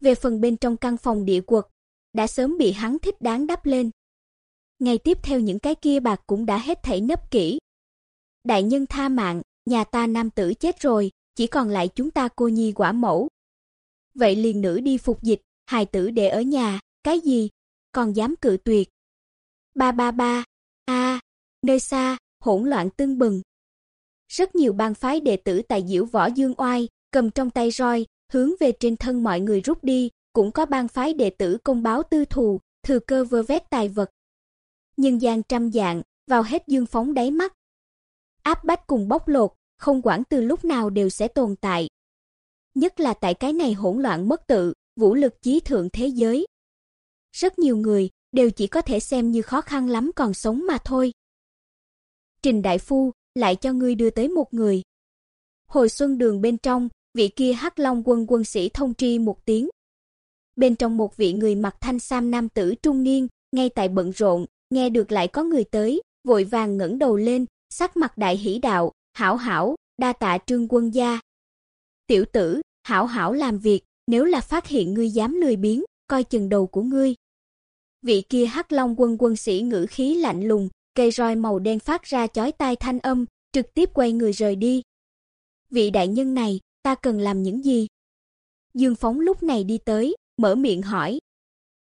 Về phần bên trong căn phòng địa quật, đã sớm bị hắn thích đáng đắp lên. Ngày tiếp theo những cái kia bạc cũng đã hết thảy nấp kỹ. Đại nhân tha mạng, nhà ta nam tử chết rồi, chỉ còn lại chúng ta cô nhi quả mẫu. Vậy liền nữ đi phục dịch, hài tử để ở nhà, cái gì? Còn dám cự tuyệt. Ba ba ba, a, nơi xa, hỗn loạn tưng bừng. Rất nhiều bang phái đệ tử tại Diễu Võ Dương Oai, cầm trong tay roi, hướng về trên thân mọi người rút đi, cũng có bang phái đệ tử công báo tư thù, thừa cơ vơ vét tài vật. Nhân gian trăm dạng, vào hết dương phóng đáy mắt. Áp bách cùng bóc lột, không quản từ lúc nào đều sẽ tồn tại. Nhất là tại cái này hỗn loạn mất tự, vũ lực chí thượng thế giới. Rất nhiều người đều chỉ có thể xem như khó khăn lắm còn sống mà thôi. Trình đại phu lại cho ngươi đưa tới một người. Hồi xuân đường bên trong, vị kia Hắc Long quân quân sĩ thông tri một tiếng. Bên trong một vị người mặc thanh sam nam tử trung niên, ngay tại bận rộn, nghe được lại có người tới, vội vàng ngẩng đầu lên, sắc mặt đại hỉ đạo, "Hảo hảo, đa tạ Trương quân gia." "Tiểu tử, hảo hảo làm việc, nếu là phát hiện ngươi dám lười biếng, coi chừng đầu của ngươi." Vị kia Hắc Long quân quân sĩ ngữ khí lạnh lùng, cây roi màu đen phát ra chói tai thanh âm, trực tiếp quay người rời đi. Vị đại nhân này, ta cần làm những gì? Dương Phóng lúc này đi tới, mở miệng hỏi.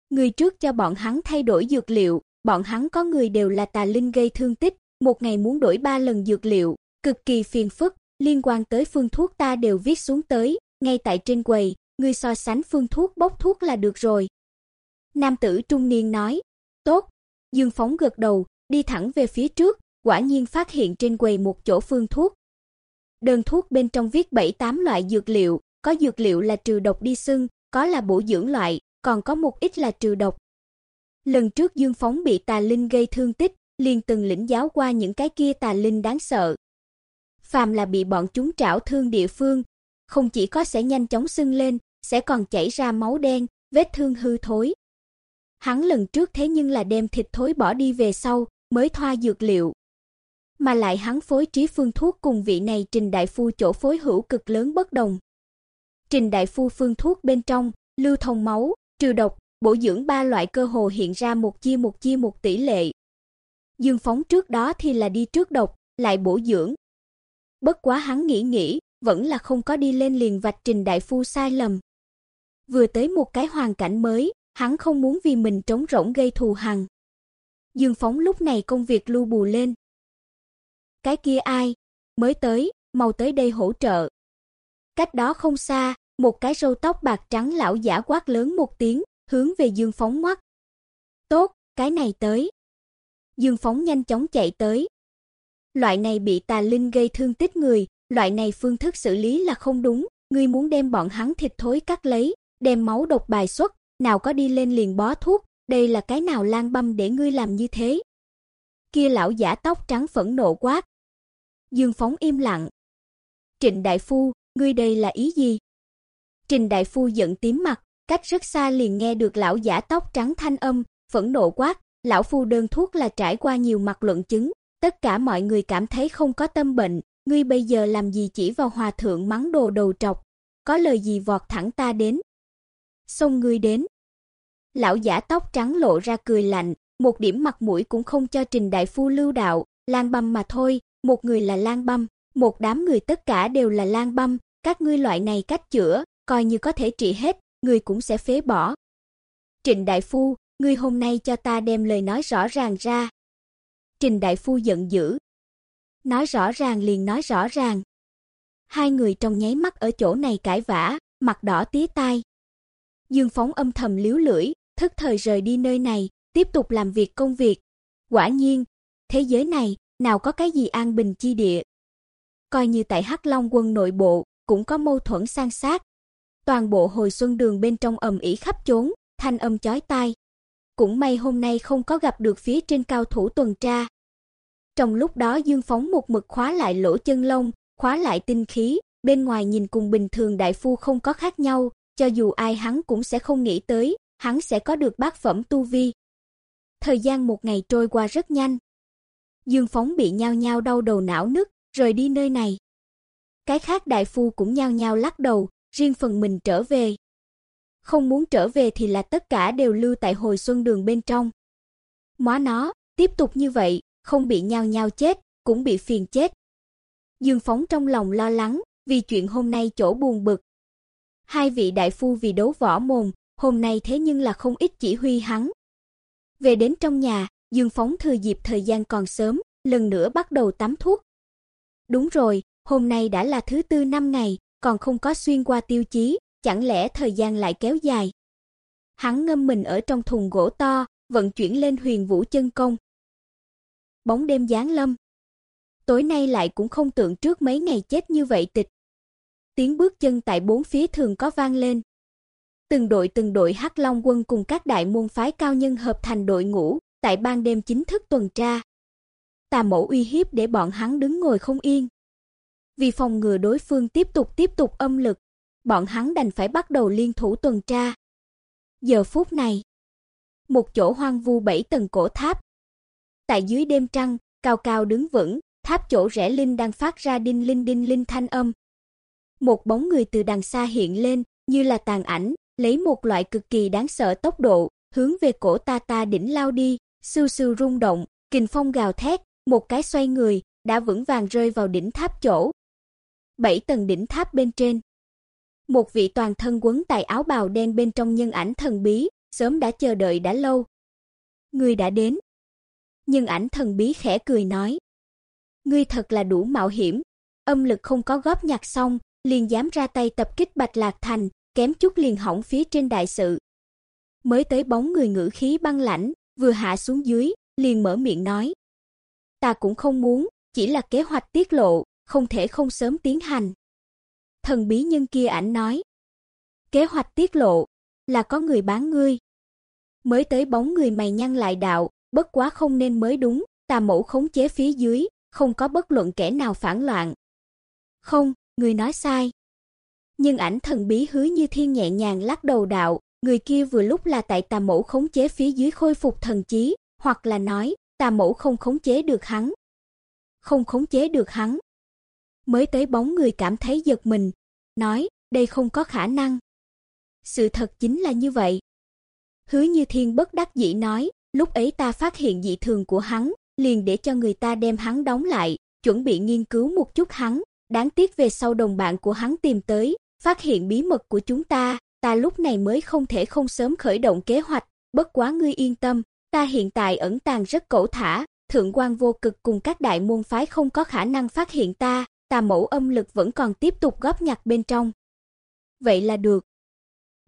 Người trước cho bọn hắn thay đổi dược liệu, bọn hắn có người đều là tà linh gây thương tích, một ngày muốn đổi ba lần dược liệu, cực kỳ phiền phức, liên quan tới phương thuốc ta đều viết xuống tới, ngay tại trên quầy, ngươi so sánh phương thuốc bốc thuốc là được rồi. Nam tử trung niên nói, tốt. Dương Phóng gật đầu, đi thẳng về phía trước, quả nhiên phát hiện trên quầy một chỗ phương thuốc. Đơn thuốc bên trong viết 7-8 loại dược liệu, có dược liệu là trừ độc đi sưng, có là bổ dưỡng loại, còn có một ít là trừ độc. Lần trước Dương Phóng bị tà linh gây thương tích, liền từng lĩnh giáo qua những cái kia tà linh đáng sợ. Phàm là bị bọn chúng trảo thương địa phương, không chỉ có sẽ nhanh chóng sưng lên, sẽ còn chảy ra máu đen, vết thương hư thối. Hắn lần trước thế nhưng là đem thịt thối bỏ đi về sau, mới thoa dược liệu. Mà lại hắn phối trí phương thuốc cùng vị này Trình đại phu chỗ phối hữu cực lớn bất đồng. Trình đại phu phương thuốc bên trong, lưu thông máu, trừ độc, bổ dưỡng ba loại cơ hồ hiện ra một chia một chia một tỷ lệ. Dương phóng trước đó thì là đi trước độc, lại bổ dưỡng. Bất quá hắn nghĩ nghĩ, vẫn là không có đi lên liền vạch Trình đại phu sai lầm. Vừa tới một cái hoàn cảnh mới, hắn không muốn vì mình trống rỗng gây thù hằn. Dương Phóng lúc này công việc lưu bù lên. Cái kia ai? Mới tới, mau tới đây hỗ trợ. Cách đó không xa, một cái râu tóc bạc trắng lão giả quát lớn một tiếng, hướng về Dương Phóng ngoắc. Tốt, cái này tới. Dương Phóng nhanh chóng chạy tới. Loại này bị tà linh gây thương tích người, loại này phương thức xử lý là không đúng, ngươi muốn đem bọn hắn thịt thối cắt lấy, đem máu độc bài xuất, nào có đi lên liền bó thuốc, đây là cái nào lang băm để ngươi làm như thế? Kia lão giả tóc trắng phẫn nộ quát. Dương Phóng im lặng. Trịnh đại phu, ngươi đây là ý gì? Trình đại phu giận tím mặt, cách rất xa liền nghe được lão giả tóc trắng thanh âm, phẫn nộ quát, lão phu đơn thuốc là trải qua nhiều mặt luận chứng, tất cả mọi người cảm thấy không có tâm bệnh, ngươi bây giờ làm gì chỉ vào hòa thượng mắng đồ đầu trọc, có lời gì vọt thẳng ta đến. Xông ngươi đến. Lão giả tóc trắng lộ ra cười lạnh, một điểm mặt mũi cũng không cho Trình đại phu lưu đạo, lang băm mà thôi, một người là lang băm, một đám người tất cả đều là lang băm, các ngươi loại này cách chữa, coi như có thể trị hết, người cũng sẽ phế bỏ. Trịnh đại phu, ngươi hôm nay cho ta đem lời nói rõ ràng ra. Trình đại phu giận dữ. Nói rõ ràng liền nói rõ ràng. Hai người trong nháy mắt ở chỗ này cãi vã, mặt đỏ tía tai. Dương Phóng âm thầm liếu lưỡi, thức thời rời đi nơi này, tiếp tục làm việc công việc. Quả nhiên, thế giới này nào có cái gì an bình chi địa. Coi như tại Hắc Long quân nội bộ, cũng có mâu thuẫn san sát. Toàn bộ hồi xuân đường bên trong ầm ĩ khắp chốn, thanh âm chói tai. Cũng may hôm nay không có gặp được phía trên cao thủ tuần tra. Trong lúc đó Dương Phóng một mực khóa lại lỗ chân lông, khóa lại tinh khí, bên ngoài nhìn cùng bình thường đại phu không có khác nhau, cho dù ai hắn cũng sẽ không nghĩ tới, hắn sẽ có được bát phẩm tu vi. Thời gian một ngày trôi qua rất nhanh. Dương Phóng bị nhao nhao đau đầu não nức, rời đi nơi này. Cái khác đại phu cũng nhao nhao lắc đầu, riêng phần mình trở về. Không muốn trở về thì là tất cả đều lưu tại hồi xuân đường bên trong. Móa nó, tiếp tục như vậy, không bị nhao nhao chết, cũng bị phiền chết. Dương Phóng trong lòng lo lắng, vì chuyện hôm nay chỗ buồn bực. Hai vị đại phu vì đấu võ mồm, hôm nay thế nhưng là không ít chỉ huy hắn. Về đến trong nhà, Dương Phóng thừa dịp thời gian còn sớm, lần nữa bắt đầu tắm thuốc. Đúng rồi, hôm nay đã là thứ tư năm ngày, còn không có xuyên qua tiêu chí, chẳng lẽ thời gian lại kéo dài. Hắn ngâm mình ở trong thùng gỗ to, vận chuyển lên Huyền Vũ chân công. Bóng đêm giáng lâm. Tối nay lại cũng không tượng trước mấy ngày chết như vậy tịch. Tiếng bước chân tại bốn phía thường có vang lên. Từng đội từng đội Hắc Long quân cùng các đại môn phái cao nhân hợp thành đội ngũ, tại ban đêm chính thức tuần tra. Tà mẫu uy hiếp để bọn hắn đứng ngồi không yên. Vì phòng ngừa đối phương tiếp tục tiếp tục âm lực, bọn hắn đành phải bắt đầu liên thủ tuần tra. Giờ phút này, một chỗ hoang vu bảy tầng cổ tháp. Tại dưới đêm trăng, cao cao đứng vững, tháp chỗ rẽ linh đang phát ra đinh linh đinh linh thanh âm. Một bóng người từ đằng xa hiện lên, như là tàn ảnh, lấy một loại cực kỳ đáng sợ tốc độ, hướng về cổ ta ta đỉnh lao đi, sưu sưu rung động, kình phong gào thét, một cái xoay người, đã vững vàng rơi vào đỉnh tháp chỗ. Bảy tầng đỉnh tháp bên trên. Một vị toàn thân quấn tại áo bào đen bên trong nhân ảnh thần bí, sớm đã chờ đợi đã lâu. Người đã đến. Nhân ảnh thần bí khẽ cười nói. Ngươi thật là đủ mạo hiểm, âm lực không có góp nhặt xong, liền dám ra tay tập kích Bạch Lạc Thành, kém chút liền hỏng phía trên đại sự. Mới tới bóng người ngữ khí băng lãnh, vừa hạ xuống dưới, liền mở miệng nói: "Ta cũng không muốn, chỉ là kế hoạch tiết lộ, không thể không sớm tiến hành." Thần bí nhân kia ảnh nói: "Kế hoạch tiết lộ là có người bán ngươi." Mới tới bóng người mày nhăn lại đạo, bất quá không nên mới đúng, tà mẫu khống chế phía dưới, không có bất luận kẻ nào phản loạn. Không, người nói sai. Nhưng ảnh thần bí hứa như thiên nhẹ nhàng lắc đầu đạo, người kia vừa lúc là tại tà mẫu khống chế phía dưới khôi phục thần trí, hoặc là nói, tà mẫu không khống chế được hắn. Không khống chế được hắn. Mới tới bóng người cảm thấy giật mình, nói, đây không có khả năng. Sự thật chính là như vậy. Hứa Như Thiên bất đắc dĩ nói, lúc ấy ta phát hiện dị thường của hắn, liền để cho người ta đem hắn đóng lại, chuẩn bị nghiên cứu một chút hắn, đáng tiếc về sau đồng bạn của hắn tìm tới, phát hiện bí mật của chúng ta, ta lúc này mới không thể không sớm khởi động kế hoạch, bất quá ngươi yên tâm, ta hiện tại ẩn tàng rất cẩu thả, thượng quan vô cực cùng các đại môn phái không có khả năng phát hiện ta, ta mẫu âm lực vẫn còn tiếp tục góp nhặt bên trong. Vậy là được.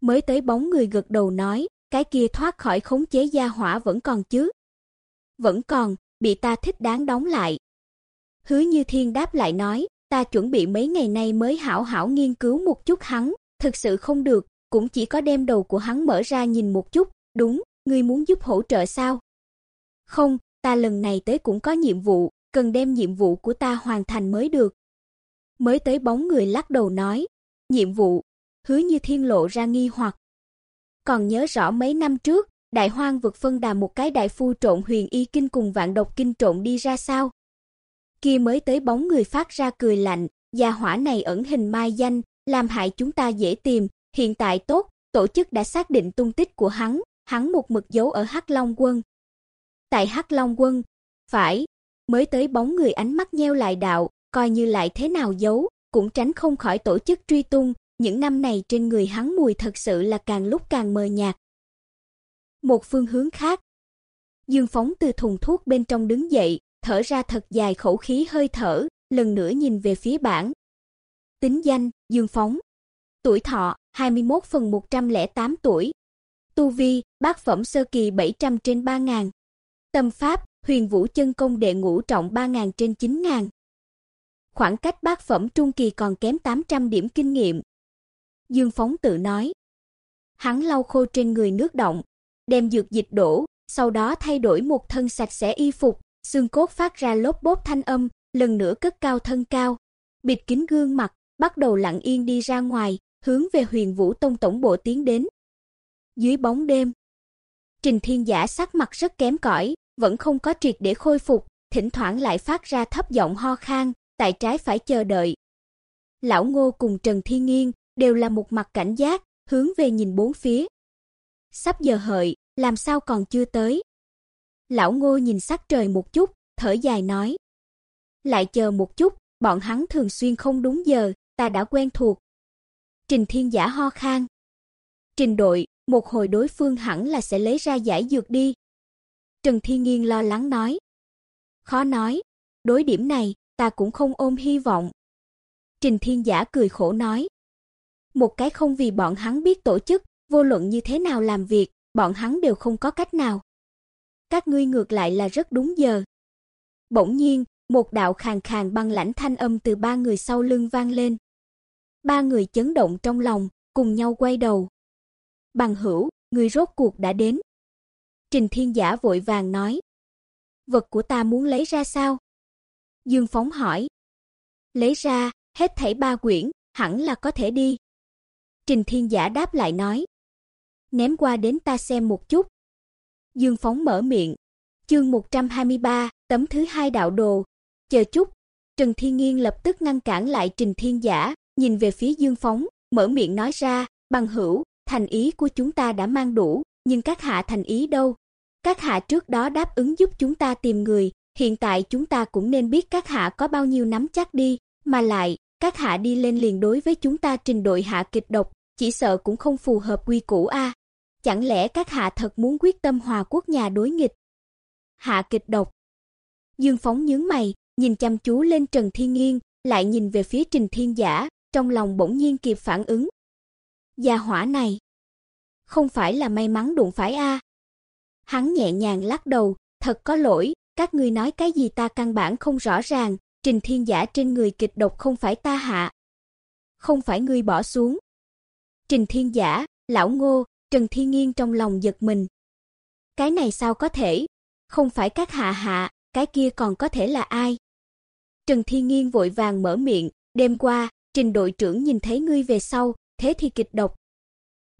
Mới tới bóng người gật đầu nói, cái kia thoát khỏi khống chế gia hỏa vẫn còn chứ? Vẫn còn, bị ta thích đáng đóng lại. Hứa Như Thiên đáp lại nói, ta chuẩn bị mấy ngày nay mới hảo hảo nghiên cứu một chút hắn, thực sự không được, cũng chỉ có đem đầu của hắn mở ra nhìn một chút, đúng, ngươi muốn giúp hỗ trợ sao? Không, ta lần này tới cũng có nhiệm vụ, cần đem nhiệm vụ của ta hoàn thành mới được. Mới tới bóng người lắc đầu nói, nhiệm vụ, hứa như thiên lộ ra nghi hoặc. Còn nhớ rõ mấy năm trước, đại hoang vực phân đà một cái đại phu trộn huyền y kinh cùng vạn độc kinh trộn đi ra sao? Kia mới tới bóng người phát ra cười lạnh, gia hỏa này ẩn hình mai danh, làm hại chúng ta dễ tìm, hiện tại tốt, tổ chức đã xác định tung tích của hắn, hắn một mực giấu ở Hắc Long quân. Tại Hắc Long quân, phải, mới tới bóng người ánh mắt nheo lại đạo, coi như lại thế nào giấu, cũng tránh không khỏi tổ chức truy tung, những năm này trên người hắn mùi thật sự là càng lúc càng mờ nhạt. Một phương hướng khác, Dương Phóng từ thùng thuốc bên trong đứng dậy, thở ra thật dài khẩu khí hơi thở, lần nữa nhìn về phía bảng. Tính danh: Dương Phóng. Tuổi thọ: 21 phần 108 tuổi. Tu vi: Bát phẩm sơ kỳ 700 trên 3000. Tâm pháp: Huyền Vũ chân công đệ ngũ trọng 3000 trên 9000. Khoảng cách bát phẩm trung kỳ còn kém 800 điểm kinh nghiệm. Dương Phóng tự nói. Hắn lau khô trên người nước động, đem dược dịch đổ, sau đó thay đổi một thân sạch sẽ y phục, xương cốt phát ra lốp bốp thanh âm, lần nữa cất cao thân cao, bịt kín gương mặt, bắt đầu lặng yên đi ra ngoài, hướng về Huyền Vũ Tông tổng bộ tiến đến. Dưới bóng đêm, Trình Thiên Giả sắc mặt rất kém cỏi, vẫn không có triệt để khôi phục, thỉnh thoảng lại phát ra thấp giọng ho khan, tại trái phải chờ đợi. Lão Ngô cùng Trần Thiên Nghiên đều là một mặt cảnh giác, hướng về nhìn bốn phía. Sắp giờ hợi, làm sao còn chưa tới? Lão Ngô nhìn sắc trời một chút, thở dài nói: "Lại chờ một chút, bọn hắn thường xuyên không đúng giờ, ta đã quen thuộc." Trình Thiên Giả ho khan. "Trình đội, một hồi đối phương hẳn là sẽ lấy ra giải dược đi." Trần Thiên Nghiên lo lắng nói. "Khó nói, đối điểm này, ta cũng không ôm hy vọng." Trình Thiên Giả cười khổ nói. Một cái không vì bọn hắn biết tổ chức, vô luận như thế nào làm việc, bọn hắn đều không có cách nào. Các ngươi ngược lại là rất đúng giờ. Bỗng nhiên, một đạo khàn khàn băng lãnh thanh âm từ ba người sau lưng vang lên. Ba người chấn động trong lòng, cùng nhau quay đầu. Bằng hữu, người rốt cuộc đã đến. Trình Thiên Giả vội vàng nói. Vật của ta muốn lấy ra sao? Dương Phóng hỏi. Lấy ra, hết thảy ba quyển, hẳn là có thể đi. Trình Thiên Giả đáp lại nói. Ném qua đến ta xem một chút. Dương Phóng mở miệng. Chương 123, tấm thứ hai đạo đồ. Chờ chút. Trần Thiên Nghiên lập tức ngăn cản lại Trình Thiên Giả, nhìn về phía Dương Phóng, mở miệng nói ra, "Bằng hữu, thành ý của chúng ta đã mang đủ, nhưng các hạ thành ý đâu? Các hạ trước đó đáp ứng giúp chúng ta tìm người, hiện tại chúng ta cũng nên biết các hạ có bao nhiêu nắm chắc đi, mà lại, các hạ đi lên liền đối với chúng ta trình đội hạ kịch độc, chỉ sợ cũng không phù hợp quy củ a. Chẳng lẽ các hạ thật muốn quyết tâm hòa quốc nhà đối nghịch? Hạ kịch độc. Dương Phóng nhướng mày, nhìn chăm chú lên Trần Thiên Nghiên, lại nhìn về phía Trình Thiên Giả, trong lòng bỗng nhiên kịp phản ứng. Gia hỏa này, không phải là may mắn đụng phải a. Hắn nhẹ nhàng lắc đầu, thật có lỗi, các ngươi nói cái gì ta căn bản không rõ ràng, Trình Thiên Giả trên người kịch độc không phải ta hạ. Không phải ngươi bỏ xuống. Trình Thiên Giả, lão Ngô, Trần Thiên Nghiên trong lòng giật mình. Cái này sao có thể? Không phải các hạ hạ, cái kia còn có thể là ai? Trần Thiên Nghiên vội vàng mở miệng, đêm qua, Trình đội trưởng nhìn thấy ngươi về sau, thế thì kịch độc.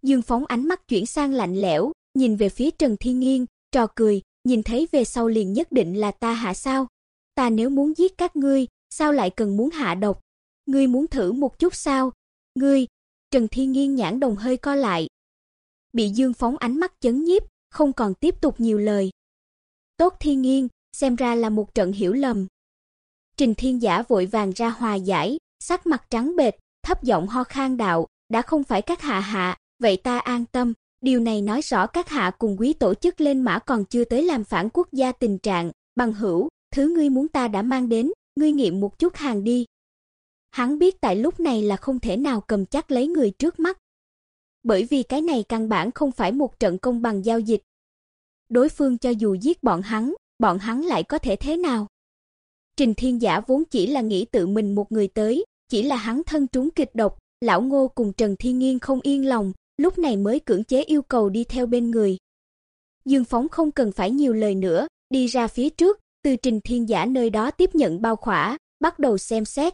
Dương Phóng ánh mắt chuyển sang lạnh lẽo, nhìn về phía Trần Thiên Nghiên, trò cười, nhìn thấy về sau liền nhất định là ta hạ sao? Ta nếu muốn giết các ngươi, sao lại cần muốn hạ độc? Ngươi muốn thử một chút sao? Ngươi, Trần Thiên Nghiên nhãn đồng hơi co lại. Bị Dương Phóng ánh mắt chấn nhiếp, không còn tiếp tục nhiều lời. Tốt Thiên Nghiên, xem ra là một trận hiểu lầm. Trình Thiên Giả vội vàng ra hòa giải, sắc mặt trắng bệch, thấp giọng ho khan đạo, đã không phải các hạ hạ, vậy ta an tâm, điều này nói rõ các hạ cùng quý tổ chức lên mã còn chưa tới làm phản quốc gia tình trạng, bằng hữu, thứ ngươi muốn ta đã mang đến, ngươi nghiệm một chút hàng đi. Hắn biết tại lúc này là không thể nào cầm chắc lấy người trước mắt. Bởi vì cái này căn bản không phải một trận công bằng giao dịch. Đối phương cho dù giết bọn hắn, bọn hắn lại có thể thế nào? Trình Thiên Giả vốn chỉ là nghĩ tự mình một người tới, chỉ là hắn thân trúng kịch độc, lão Ngô cùng Trần Thiên Nghiên không yên lòng, lúc này mới cưỡng chế yêu cầu đi theo bên người. Dương Phóng không cần phải nhiều lời nữa, đi ra phía trước, từ Trình Thiên Giả nơi đó tiếp nhận bao khỏa, bắt đầu xem xét.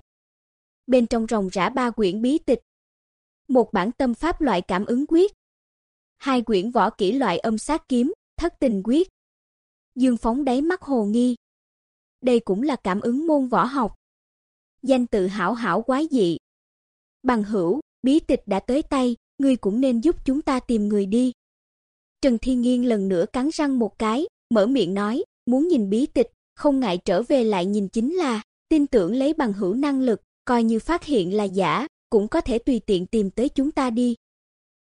Bên trong ròng rã ba quyển bí tịch, một bản tâm pháp loại cảm ứng quyết, hai quyển võ kỹ loại âm sát kiếm, thất tình quyết. Dương Phóng đáy mắt hồ nghi. Đây cũng là cảm ứng môn võ học. Danh tự hảo hảo quái dị. Bằng hữu, bí tịch đã tới tay, ngươi cũng nên giúp chúng ta tìm người đi. Trần Thiên Nghiên lần nữa cắn răng một cái, mở miệng nói, muốn nhìn bí tịch, không ngại trở về lại nhìn chính là, tin tưởng lấy bằng hữu năng lực, coi như phát hiện là giả, cũng có thể tùy tiện tìm tới chúng ta đi.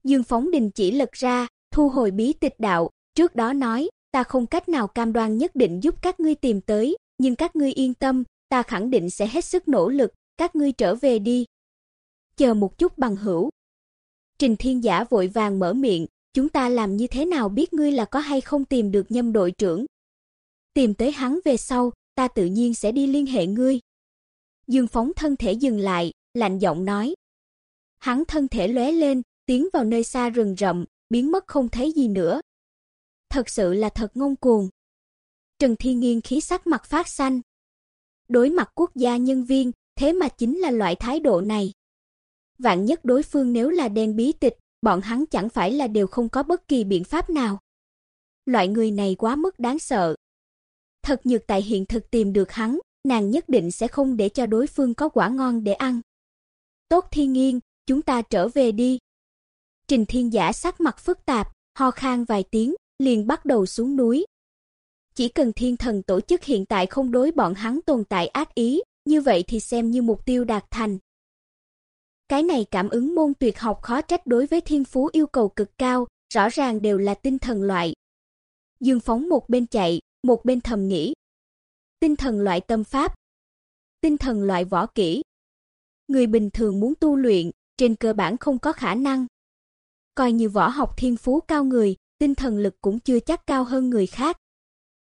Dương Phóng Đình chỉ lật ra, thu hồi bí tịch đạo, trước đó nói, ta không cách nào cam đoan nhất định giúp các ngươi tìm tới, nhưng các ngươi yên tâm, ta khẳng định sẽ hết sức nỗ lực, các ngươi trở về đi. Chờ một chút bằng hữu. Trình Thiên Giả vội vàng mở miệng, chúng ta làm như thế nào biết ngươi là có hay không tìm được nhâm đội trưởng? tìm tới hắn về sau, ta tự nhiên sẽ đi liên hệ ngươi. Dương Phóng thân thể dừng lại, lạnh giọng nói. Hắn thân thể lóe lên, tiến vào nơi xa rừng rậm, biến mất không thấy gì nữa. Thật sự là thật ngông cuồng. Trần Thi Nghiên khí sắc mặt phát xanh. Đối mặt quốc gia nhân viên, thế mà chính là loại thái độ này. Vạn nhất đối phương nếu là đen bí tịch, bọn hắn chẳng phải là đều không có bất kỳ biện pháp nào. Loại người này quá mức đáng sợ. Thật nhược tại hiện thực tìm được hắn, nàng nhất định sẽ không để cho đối phương có quả ngon để ăn. Tốt Thiên Nghiên, chúng ta trở về đi. Trình Thiên Giả sắc mặt phức tạp, ho khan vài tiếng, liền bắt đầu xuống núi. Chỉ cần Thiên Thần tổ chức hiện tại không đối bọn hắn tồn tại ác ý, như vậy thì xem như mục tiêu đạt thành. Cái này cảm ứng môn tuyệt học khó trách đối với thiên phú yêu cầu cực cao, rõ ràng đều là tinh thần loại. Dương Phóng một bên chạy, một bên thầm nghĩ. Tinh thần loại tâm pháp, tinh thần loại võ kỹ. Người bình thường muốn tu luyện, trên cơ bản không có khả năng. Coi như võ học thiên phú cao người, tinh thần lực cũng chưa chắc cao hơn người khác.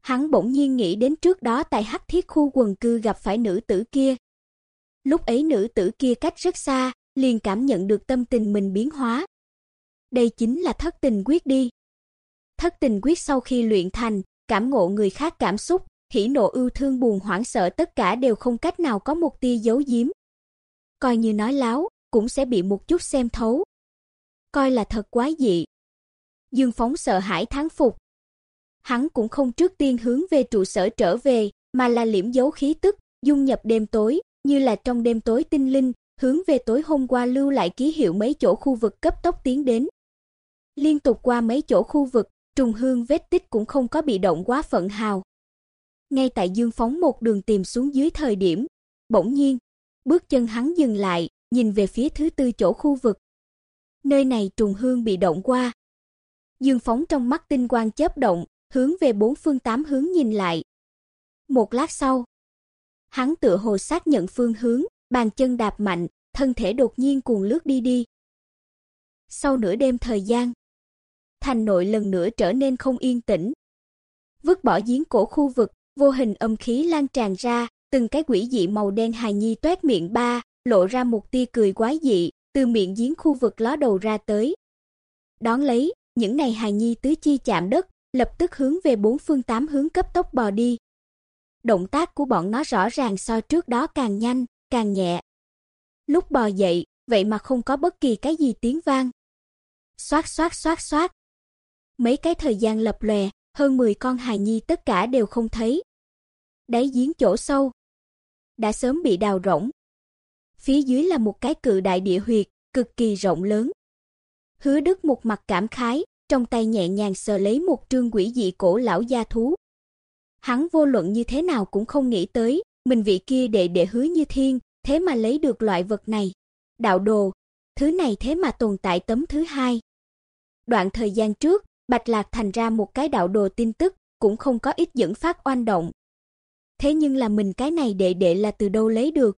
Hắn bỗng nhiên nghĩ đến trước đó tại Hắc Thiết khu quần cư gặp phải nữ tử kia. Lúc ấy nữ tử kia cách rất xa, liền cảm nhận được tâm tình mình biến hóa. Đây chính là thất tình quyết đi. Thất tình quyết sau khi luyện thành, cảm ngộ người khác cảm xúc, hỉ nộ ưu thương buồn hoảng sợ tất cả đều không cách nào có một tia giấu giếm. Coi như nói láo, cũng sẽ bị một chút xem thấu. Coi là thật quái dị. Dương Phóng sợ hãi thán phục. Hắn cũng không trước tiên hướng về trụ sở trở về, mà là liễm giấu khí tức, dung nhập đêm tối, như là trong đêm tối tinh linh, hướng về tối hôm qua lưu lại ký hiệu mấy chỗ khu vực cấp tốc tiến đến. Liên tục qua mấy chỗ khu vực, trùng hương vết tích cũng không có bị động quá phận hào. Ngay tại Dương Phóng một đường tìm xuống dưới thời điểm, bỗng nhiên, bước chân hắn dừng lại, nhìn về phía thứ tư chỗ khu vực. Nơi này trùng hương bị động qua. Dương Phóng trong mắt tinh quang chớp động, hướng về bốn phương tám hướng nhìn lại. Một lát sau, hắn tựa hồ xác nhận phương hướng, bàn chân đạp mạnh, thân thể đột nhiên cuồng lướt đi đi. Sau nửa đêm thời gian, thành nội lần nữa trở nên không yên tĩnh. Vứt bỏ giếng cổ khu vực, vô hình âm khí lan tràn ra, từng cái quỷ dị màu đen hài nhi toét miệng ba, lộ ra một tia cười quái dị, từ miệng giếng khu vực ló đầu ra tới. Đón lấy, những này hài nhi tứ chi chạm đất, lập tức hướng về bốn phương tám hướng cấp tốc bò đi. Động tác của bọn nó rõ ràng so trước đó càng nhanh, càng nhẹ. Lúc bò dậy, vậy mà không có bất kỳ cái gì tiếng vang. Xoát xoát xoát xoát. Mấy cái thời gian lập lòe, hơn 10 con hài nhi tất cả đều không thấy. Đáy giếng chỗ sâu đã sớm bị đào rỗng. Phía dưới là một cái cự đại địa huyệt, cực kỳ rộng lớn. Hứa Đức một mặt cảm khái, trong tay nhẹ nhàng sờ lấy một trương quỷ dị cổ lão gia thú. Hắn vô luận như thế nào cũng không nghĩ tới, mình vị kia đệ đệ hứa như thiên, thế mà lấy được loại vật này. Đạo đồ, thứ này thế mà tồn tại tấm thứ hai. Đoạn thời gian trước, Bạch Lạc thành ra một cái đạo đồ tin tức, cũng không có ít dẫn phát oanh động. Thế nhưng là mình cái này đệ đệ là từ đâu lấy được?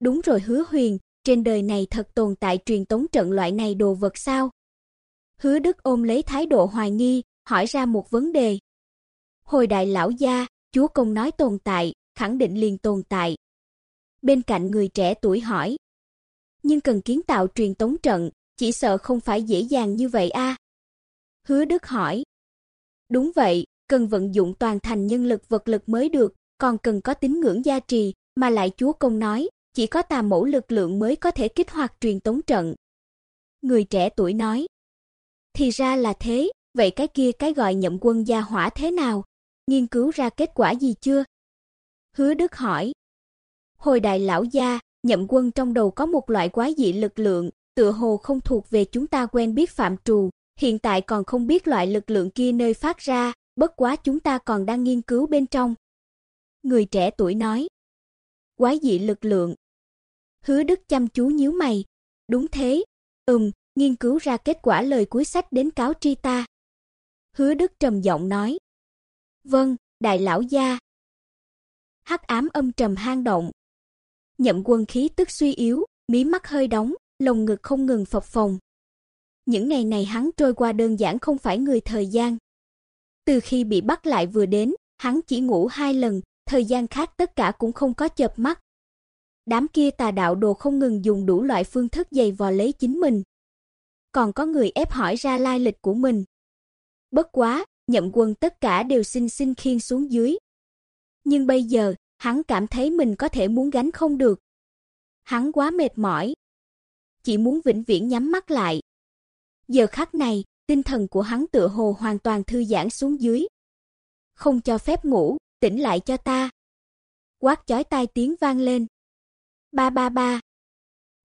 Đúng rồi hứa huyền, trên đời này thật tồn tại truyền tống trận loại này đồ vật sao? Hứa Đức ôm lấy thái độ hoài nghi, hỏi ra một vấn đề. Hồi đại lão gia, chúa công nói tồn tại, khẳng định liền tồn tại. Bên cạnh người trẻ tuổi hỏi. Nhưng cần kiến tạo truyền tống trận, chỉ sợ không phải dễ dàng như vậy a. Hứa Đức hỏi. Đúng vậy, cần vận dụng toàn thành nhân lực vật lực mới được, còn cần có tín ngưỡng gia trì, mà lại chúa công nói, chỉ có tà mẫu lực lượng mới có thể kích hoạt truyền tống trận. Người trẻ tuổi nói. Thì ra là thế, vậy cái kia cái gọi nhậm quân gia hỏa thế nào? Nghiên cứu ra kết quả gì chưa? Hứa Đức hỏi. Hồi đại lão gia, nhậm quân trong đầu có một loại quái dị lực lượng, tựa hồ không thuộc về chúng ta quen biết phạm trù, hiện tại còn không biết loại lực lượng kia nơi phát ra, bất quá chúng ta còn đang nghiên cứu bên trong. Người trẻ tuổi nói. Quái dị lực lượng. Hứa Đức chăm chú nhíu mày. Đúng thế. Ừm, nghiên cứu ra kết quả lời cuối sách đến cáo tri ta. Hứa Đức trầm giọng nói. Vâng, đại lão gia. Hắc ám âm trầm hang động. Nhậm Quân khí tức suy yếu, mí mắt hơi đóng, lồng ngực không ngừng phập phồng. Những ngày này hắn trôi qua đơn giản không phải người thời gian. Từ khi bị bắt lại vừa đến, hắn chỉ ngủ hai lần, thời gian khác tất cả cũng không có chợp mắt. Đám kia tà đạo đồ không ngừng dùng đủ loại phương thức giày vò lấy chính mình. Còn có người ép hỏi ra lai lịch của mình. Bất quá, nhậm quân tất cả đều xin xin khiên xuống dưới. Nhưng bây giờ, hắn cảm thấy mình có thể muốn gánh không được. Hắn quá mệt mỏi, chỉ muốn vĩnh viễn nhắm mắt lại. Giờ khắc này, tinh thần của hắn tựa hồ hoàn toàn thư giãn xuống dưới. Không cho phép ngủ, tỉnh lại cho ta. Quát chói tai tiếng vang lên. Ba ba ba.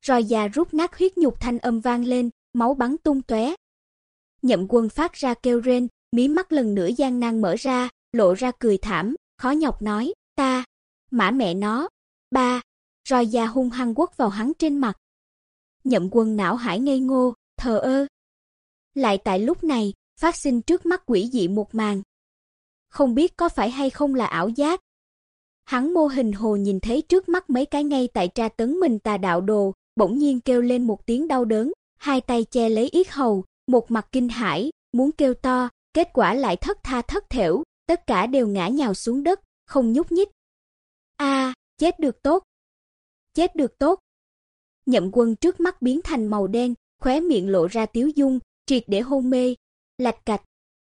rồi già rút nát huyết nhục thanh âm vang lên, máu bắn tung tóe. Nhậm Quân phát ra kêu rên, mí mắt lần nữa gian nan mở ra, lộ ra cười thảm, khó nhọc nói, "Ta, mã mẹ nó." Ba, roi da hung hăng quất vào hắn trên mặt. Nhậm Quân não hải ngây ngô, thờ ơ. Lại tại lúc này, phát sinh trước mắt quỷ dị một màn. Không biết có phải hay không là ảo giác. Hắn mô hình hồ nhìn thấy trước mắt mấy cái ngay tại tra tấn mình tà đạo đồ, bỗng nhiên kêu lên một tiếng đau đớn, hai tay che lấy yết hầu, một mặt kinh hãi, muốn kêu to, kết quả lại thất tha thất thểu, tất cả đều ngã nhào xuống đất, không nhúc nhích. A, chết được tốt. Chết được tốt. Nhậm Quân trước mắt biến thành màu đen, khóe miệng lộ ra tiếu dung, triệt để hôn mê. Lạch cạch,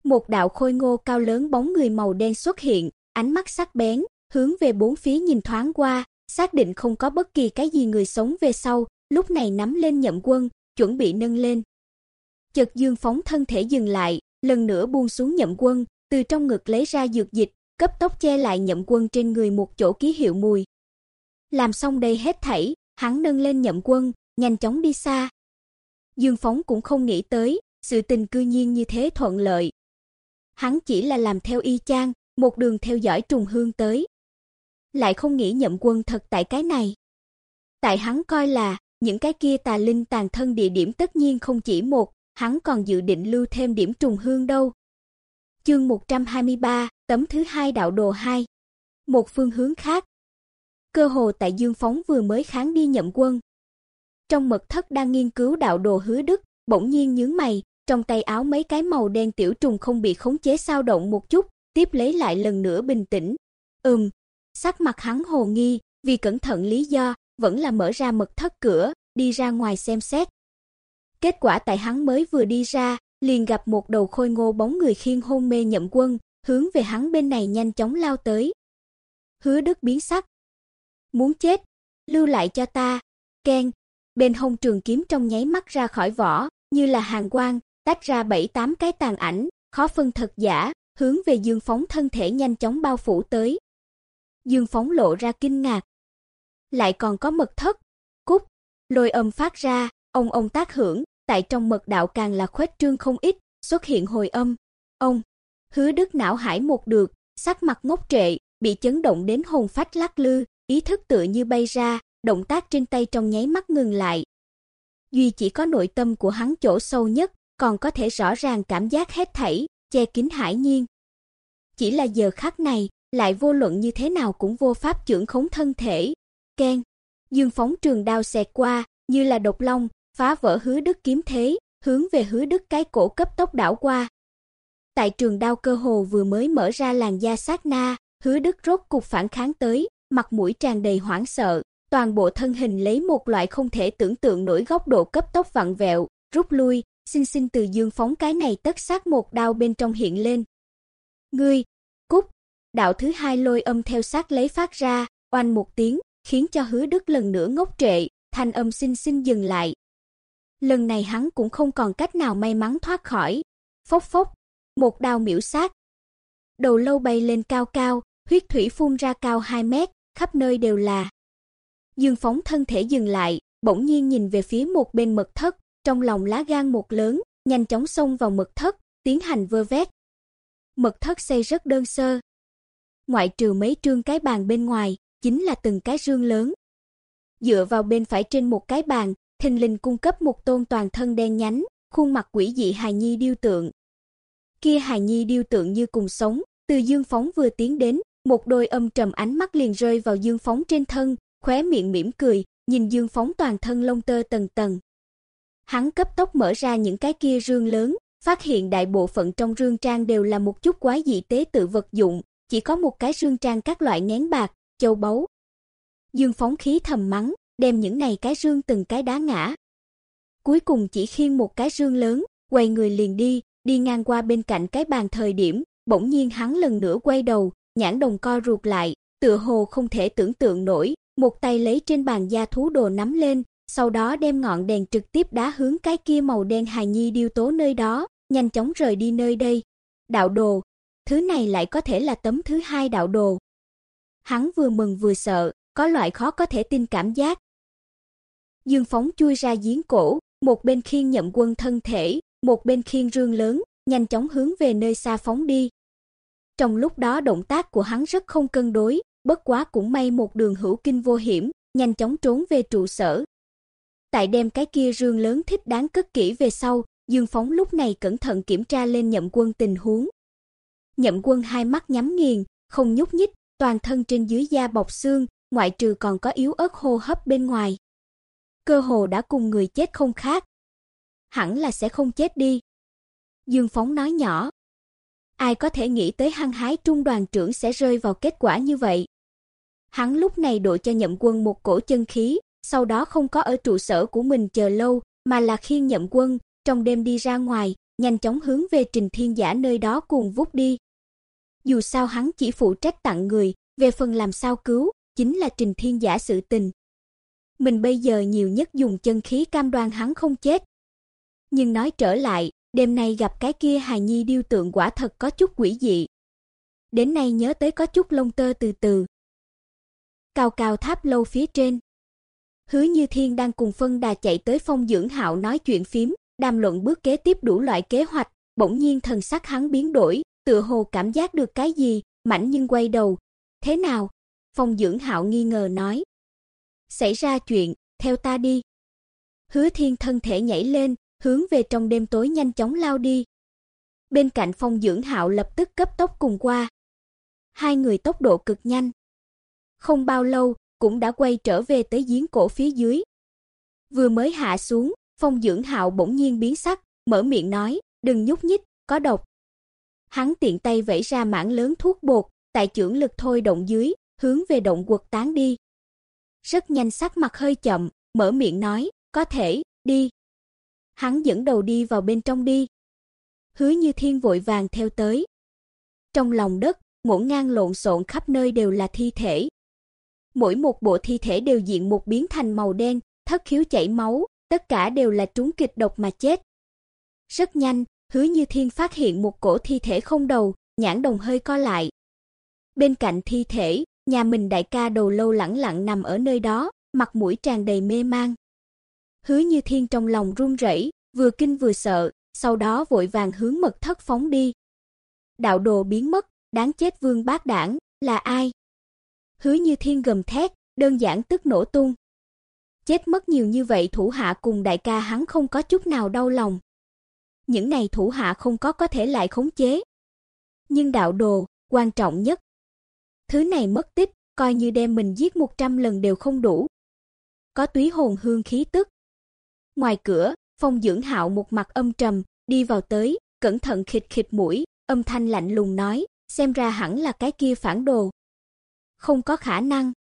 một đạo khôi ngô cao lớn bóng người màu đen xuất hiện, ánh mắt sắc bén, hướng về bốn phía nhìn thoáng qua, xác định không có bất kỳ cái gì người sống về sau, lúc này nắm lên Nhậm Quân, chuẩn bị nâng lên. Chợt Dương phóng thân thể dừng lại, lần nữa buông xuống Nhậm Quân, từ trong ngực lấy ra dược dịch, cấp tốc che lại Nhậm Quân trên người một chỗ ký hiệu mùi. Làm xong đây hết thảy, hắn nâng lên Nhậm Quân, nhanh chóng đi xa. Dương Phóng cũng không nghĩ tới, sự tình cư nhiên như thế thuận lợi. Hắn chỉ là làm theo y chang, một đường theo dõi trùng hương tới. Lại không nghĩ Nhậm Quân thật tại cái này. Tại hắn coi là những cái kia tà linh tàn thân địa điểm tất nhiên không chỉ một, hắn còn dự định lưu thêm điểm trùng hương đâu. Chương 123, tấm thứ hai đạo đồ 2. Một phương hướng khác. Cơ hồ tại Dương Phóng vừa mới kháng đi nhậm quân. Trong mật thất đang nghiên cứu đạo đồ hứa đức, bỗng nhiên nhướng mày, trong tay áo mấy cái màu đen tiểu trùng không bị khống chế sao động một chút, tiếp lấy lại lần nữa bình tĩnh. Ừm, sắc mặt hắn hồ nghi, vì cẩn thận lý do, vẫn là mở ra mật thất cửa, đi ra ngoài xem xét. Kết quả tại hắn mới vừa đi ra, liền gặp một đầu khôi ngô bóng người khiêng hôn mê Nhậm Quân, hướng về hắn bên này nhanh chóng lao tới. Hứa Đức biến sắc. Muốn chết, lưu lại cho ta. Ken, bên hông trường kiếm trong nháy mắt ra khỏi vỏ, như là hàng quang, tách ra bảy tám cái tàn ảnh, khó phân thật giả, hướng về Dương Phóng thân thể nhanh chóng bao phủ tới. Dương Phóng lộ ra kinh ngạc, lại còn có mật thất. Cúc, lôi âm phát ra, ông ông tác hưởng, tại trong mật đạo càng là khuếch trương không ít, xuất hiện hồi âm. Ông, hứa đức não hải một được, sắc mặt ngốc trệ, bị chấn động đến hồn phách lắc lư, ý thức tựa như bay ra, động tác trên tay trong nháy mắt ngừng lại. Duy chỉ có nội tâm của hắn chỗ sâu nhất, còn có thể rõ ràng cảm giác hết thảy, che kín hải nhiên. Chỉ là giờ khắc này, lại vô luận như thế nào cũng vô pháp trưởng khống thân thể, Keng, Dương phóng trường đao xẹt qua, như là độc long, phá vỡ Hứa Đức kiếm thế, hướng về Hứa Đức cái cổ cấp tốc đảo qua. Tại trường đao cơ hồ vừa mới mở ra làn da sát na, Hứa Đức rốt cục phản kháng tới, mặt mũi tràn đầy hoảng sợ, toàn bộ thân hình lấy một loại không thể tưởng tượng nổi góc độ cấp tốc vặn vẹo, rút lui, xin xin từ Dương phóng cái này tất sát một đao bên trong hiện lên. Ngươi, cút. Đạo thứ hai lôi âm theo sát lấy phát ra, oanh một tiếng, khiến cho Hứa Đức lần nữa ngốc trệ, thanh âm xin xin dừng lại. Lần này hắn cũng không còn cách nào may mắn thoát khỏi. Phốc phốc, một đao miểu sát. Đầu lâu bay lên cao cao, huyết thủy phun ra cao 2 mét, khắp nơi đều là. Dương Phóng thân thể dừng lại, bỗng nhiên nhìn về phía một bên mật thất, trong lòng lá gan một lớn, nhanh chóng xông vào mật thất, tiến hành vơ vét. Mật thất xây rất đơn sơ. Ngoại trừ mấy trương cái bàn bên ngoài, chính là từng cái rương lớn. Dựa vào bên phải trên một cái bàn, thình lình cung cấp một tôn toàn thân đen nhánh, khuôn mặt quỷ dị hài nhi điêu tượng. Kia hài nhi điêu tượng như cùng sống, từ Dương Phóng vừa tiến đến, một đôi âm trầm ánh mắt liền rơi vào Dương Phóng trên thân, khóe miệng mỉm cười, nhìn Dương Phóng toàn thân lông tơ tầng tầng. Hắn cấp tốc mở ra những cái kia rương lớn, phát hiện đại bộ phận trong rương trang đều là một chút quái dị tế tự vật dụng, chỉ có một cái rương trang các loại nén bạc, châu báu. Dương phóng khí thầm mắng, đem những này cái rương từng cái đá ngã. Cuối cùng chỉ khiêng một cái rương lớn, quay người liền đi, đi ngang qua bên cạnh cái bàn thời điểm, bỗng nhiên hắn lần nữa quay đầu, nhãn đồng co ruột lại, tựa hồ không thể tưởng tượng nổi, một tay lấy trên bàn da thú đồ nắm lên, sau đó đem ngọn đèn trực tiếp đá hướng cái kia màu đen hài nhi điêu tố nơi đó, nhanh chóng rời đi nơi đây. Đạo đồ, thứ này lại có thể là tấm thứ hai đạo đồ. Hắn vừa mừng vừa sợ, có loại khó có thể tin cảm giác. Dương phóng chui ra giếng cổ, một bên khiên nhậm quân thân thể, một bên khiêng rương lớn, nhanh chóng hướng về nơi xa phóng đi. Trong lúc đó động tác của hắn rất không cân đối, bất quá cũng may một đường hữu kinh vô hiểm, nhanh chóng trốn về trụ sở. Tại đem cái kia rương lớn thích đáng cất kỹ về sau, Dương Phóng lúc này cẩn thận kiểm tra lên Nhậm Quân tình huống. Nhậm Quân hai mắt nhắm nghiền, không nhúc nhích, toàn thân trên dưới da bọc xương, ngoại trừ còn có yếu ớt hô hấp bên ngoài. Cơ hồ đã cùng người chết không khác. Hẳn là sẽ không chết đi. Dương Phóng nói nhỏ. Ai có thể nghĩ tới hăng hái trung đoàn trưởng sẽ rơi vào kết quả như vậy. Hắn lúc này độ cho Nhậm Quân một cổ chân khí, sau đó không có ở trụ sở của mình chờ lâu, mà là khiêng Nhậm Quân trong đêm đi ra ngoài, nhanh chóng hướng về Trình Thiên Giả nơi đó cùng vút đi. Dù sao hắn chỉ phụ trách tặng người, về phần làm sao cứu, chính là Trình Thiên Giả sự tình. Mình bây giờ nhiều nhất dùng chân khí cam đoan hắn không chết. Nhưng nói trở lại, đêm nay gặp cái kia hài nhi điêu tượng quả thật có chút quỷ dị. Đến nay nhớ tới có chút lông tơ từ từ. Cao cao tháp lâu phía trên. Hứa Như Thiên đang cùng phân đà chạy tới phong dưỡng hạo nói chuyện phím, đàm luận bước kế tiếp đủ loại kế hoạch, bỗng nhiên thần sắc hắn biến đổi, tựa hồ cảm giác được cái gì, mảnh nhưng quay đầu. Thế nào? Phong dưỡng hạo nghi ngờ nói. Xảy ra chuyện, theo ta đi. Hứa thiên thân thể nhảy lên, hướng về trong đêm tối nhanh chóng lao đi. Bên cạnh phong dưỡng hạo lập tức cấp tốc cùng qua. Hai người tốc độ cực nhanh. Không bao lâu, cũng đã quay trở về tới giếng cổ phía dưới. Vừa mới hạ xuống, Phong Dưỡng Hạo bỗng nhiên biến sắc, mở miệng nói, "Đừng nhúc nhích, có độc." Hắn tiện tay vẩy ra mảng lớn thuốc bột, tại chưởng lực thôi động dưới, hướng về động quật tán đi. Rất nhanh sắc mặt hơi chậm, mở miệng nói, "Có thể, đi." Hắn dẫn đầu đi vào bên trong đi. Hứa Như Thiên vội vàng theo tới. Trong lòng đất, ngổn ngang lộn xộn khắp nơi đều là thi thể. Mỗi một bộ thi thể đều diện một biến thành màu đen, thất khiếu chảy máu, tất cả đều là trúng kịch độc mà chết. Rất nhanh, Hứa Như Thiên phát hiện một cổ thi thể không đầu, nhãn đồng hơi co lại. Bên cạnh thi thể, nhà mình đại ca đầu lâu lẳng lặng nằm ở nơi đó, mặt mũi tràn đầy mê mang. Hứa Như Thiên trong lòng run rẩy, vừa kinh vừa sợ, sau đó vội vàng hướng mật thất phóng đi. Đạo đồ biến mất, đáng chết Vương Bác Đảng, là ai? Hứa Như Thiên gầm thét, đơn giản tức nổ tung, Chết mất nhiều như vậy thủ hạ cùng đại ca hắn không có chút nào đau lòng. Những này thủ hạ không có có thể lại khống chế. Nhưng đạo đồ, quan trọng nhất. Thứ này mất tích, coi như đem mình giết 100 lần đều không đủ. Có túy hồn hương khí tức. Ngoài cửa, Phong Dưỡng Hạo một mặt âm trầm, đi vào tới, cẩn thận khịt khịt mũi, âm thanh lạnh lùng nói, xem ra hẳn là cái kia phản đồ. Không có khả năng.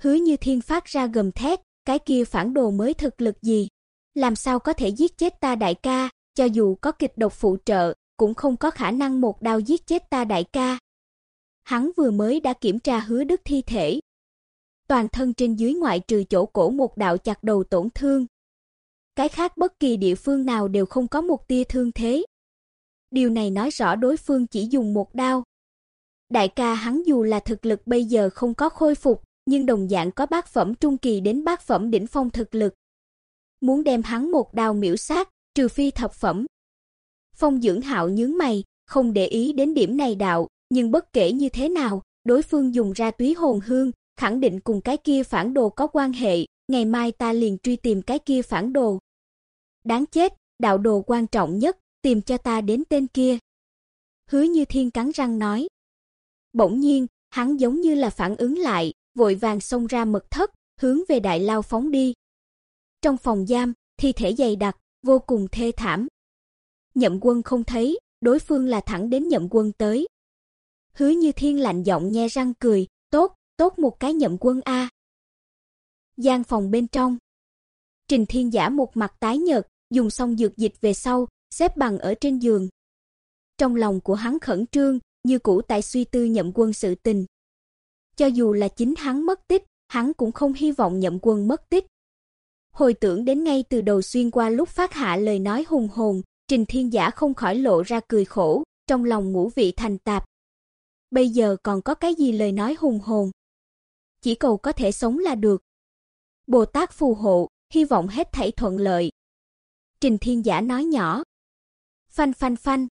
Hứa Như Thiên phát ra gầm thét, cái kia phản đồ mới thực lực gì? Làm sao có thể giết chết ta đại ca, cho dù có kịch độc phụ trợ, cũng không có khả năng một đao giết chết ta đại ca. Hắn vừa mới đã kiểm tra hứa đức thi thể. Toàn thân trên dưới ngoại trừ chỗ cổ một đạo chặt đầu tổn thương. Cái khác bất kỳ địa phương nào đều không có một tia thương thế. Điều này nói rõ đối phương chỉ dùng một đao. Đại ca hắn dù là thực lực bây giờ không có khôi phục, nhưng đồng dạng có bát phẩm trung kỳ đến bát phẩm đỉnh phong thực lực. Muốn đem hắn một đao miểu sát, trừ phi thập phẩm. Phong Dưỡng Hạo nhướng mày, không để ý đến điểm này đạo, nhưng bất kể như thế nào, đối phương dùng ra túy hồn hương, khẳng định cùng cái kia phản đồ có quan hệ, ngày mai ta liền truy tìm cái kia phản đồ. Đáng chết, đạo đồ quan trọng nhất, tìm cho ta đến tên kia. Hứa Như Thiên cắn răng nói. Bỗng nhiên, hắn giống như là phản ứng lại, vội vàng xông ra mật thất, hướng về đại lao phóng đi. Trong phòng giam, thi thể dày đặc, vô cùng thê thảm. Nhậm Quân không thấy, đối phương là thẳng đến Nhậm Quân tới. Hứa Như Thiên lạnh giọng nhe răng cười, "Tốt, tốt một cái nhậm quân a." Gian phòng bên trong. Trình Thiên Giả một mặt tái nhợt, dùng xong dược dịch về sau, xếp bằng ở trên giường. Trong lòng của hắn khẩn trương, như cũ tại suy tư nhậm quân sự tình. Cho dù là chính hắn mất tích, hắn cũng không hy vọng nhậm quân mất tích. Hồi tưởng đến ngay từ đầu xuyên qua lúc phát hạ lời nói hùng hồn, Trình Thiên Giả không khỏi lộ ra cười khổ, trong lòng ngũ vị thành tạp. Bây giờ còn có cái gì lời nói hùng hồn? Chỉ cầu có thể sống là được. Bồ Tát phù hộ, hy vọng hết thảy thuận lợi. Trình Thiên Giả nói nhỏ. Phanh phanh phanh.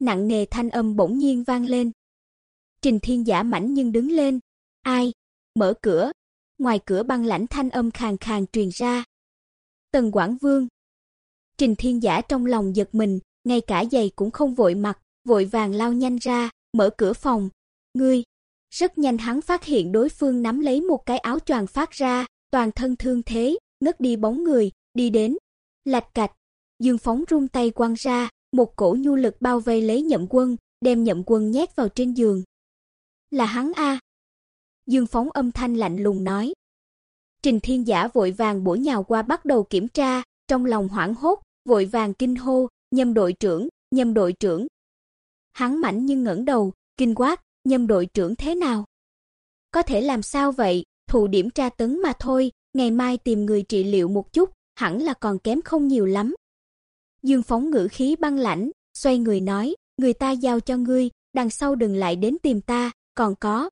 Nặng nề thanh âm bỗng nhiên vang lên. Trình Thiên Giả mảnh nhưng đứng lên. Ai? Mở cửa. Ngoài cửa băng lãnh thanh âm khàn khàn truyền ra. Tần Quảng Vương. Trình Thiên Giả trong lòng giật mình, ngay cả giày cũng không vội mặc, vội vàng lao nhanh ra, mở cửa phòng. "Ngươi?" Rất nhanh hắn phát hiện đối phương nắm lấy một cái áo choàng phát ra, toàn thân thương thế, ngất đi bóng người, đi đến. Lạch cạch, Dương Phóng rung tay quăng ra, một cổ nhu lực bao vây lấy Nhậm Quân, đem Nhậm Quân nhét vào trên giường. "Là hắn a." Dương Phóng âm thanh lạnh lùng nói. Trình Thiên Giả vội vàng bổ nhào qua bắt đầu kiểm tra, trong lòng hoảng hốt, vội vàng kinh hô, "Nhâm đội trưởng, Nhâm đội trưởng." Hắn mảnh nhưng ngẩng đầu, kinh quát, "Nhâm đội trưởng thế nào?" "Có thể làm sao vậy, thụ điểm tra tấn mà thôi, ngày mai tìm người trị liệu một chút, hẳn là còn kém không nhiều lắm." Dương Phóng ngữ khí băng lãnh, xoay người nói, "Người ta giao cho ngươi, đằng sau đừng lại đến tìm ta, còn có."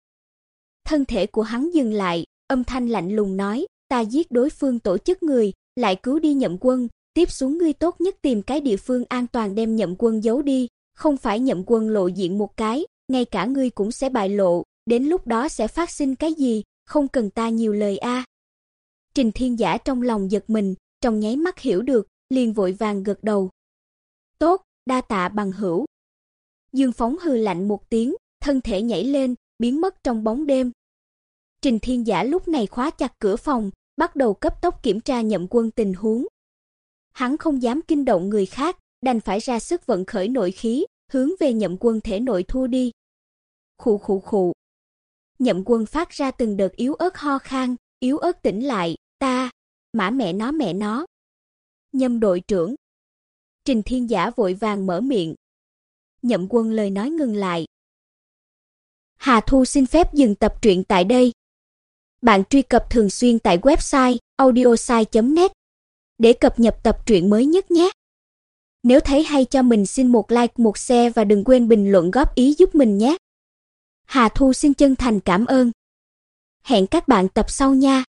Thân thể của hắn dừng lại, âm thanh lạnh lùng nói, "Ta giết đối phương tổ chức người, lại cứu đi Nhậm Quân, tiếp xuống ngươi tốt nhất tìm cái địa phương an toàn đem Nhậm Quân giấu đi, không phải Nhậm Quân lộ diện một cái, ngay cả ngươi cũng sẽ bại lộ, đến lúc đó sẽ phát sinh cái gì, không cần ta nhiều lời a." Trình Thiên Giả trong lòng giật mình, trong nháy mắt hiểu được, liền vội vàng gật đầu. "Tốt, đa tạ bằng hữu." Dương Phóng hừ lạnh một tiếng, thân thể nhảy lên, biến mất trong bóng đêm. Trình Thiên Giả lúc này khóa chặt cửa phòng, bắt đầu cấp tốc kiểm tra Nhậm Quân tình huống. Hắn không dám kinh động người khác, đành phải ra sức vận khởi nội khí, hướng về Nhậm Quân thể nội thu đi. Khụ khụ khụ. Nhậm Quân phát ra từng đợt yếu ớt ho khan, yếu ớt tỉnh lại, "Ta, mã mẹ nó mẹ nó." Nhâm đội trưởng. Trình Thiên Giả vội vàng mở miệng. Nhậm Quân lời nói ngừng lại. Hà Thu xin phép dừng tập truyện tại đây. Bạn truy cập thường xuyên tại website audiosai.net để cập nhật tập truyện mới nhất nhé. Nếu thấy hay cho mình xin một like, một share và đừng quên bình luận góp ý giúp mình nhé. Hà Thu xin chân thành cảm ơn. Hẹn các bạn tập sau nha.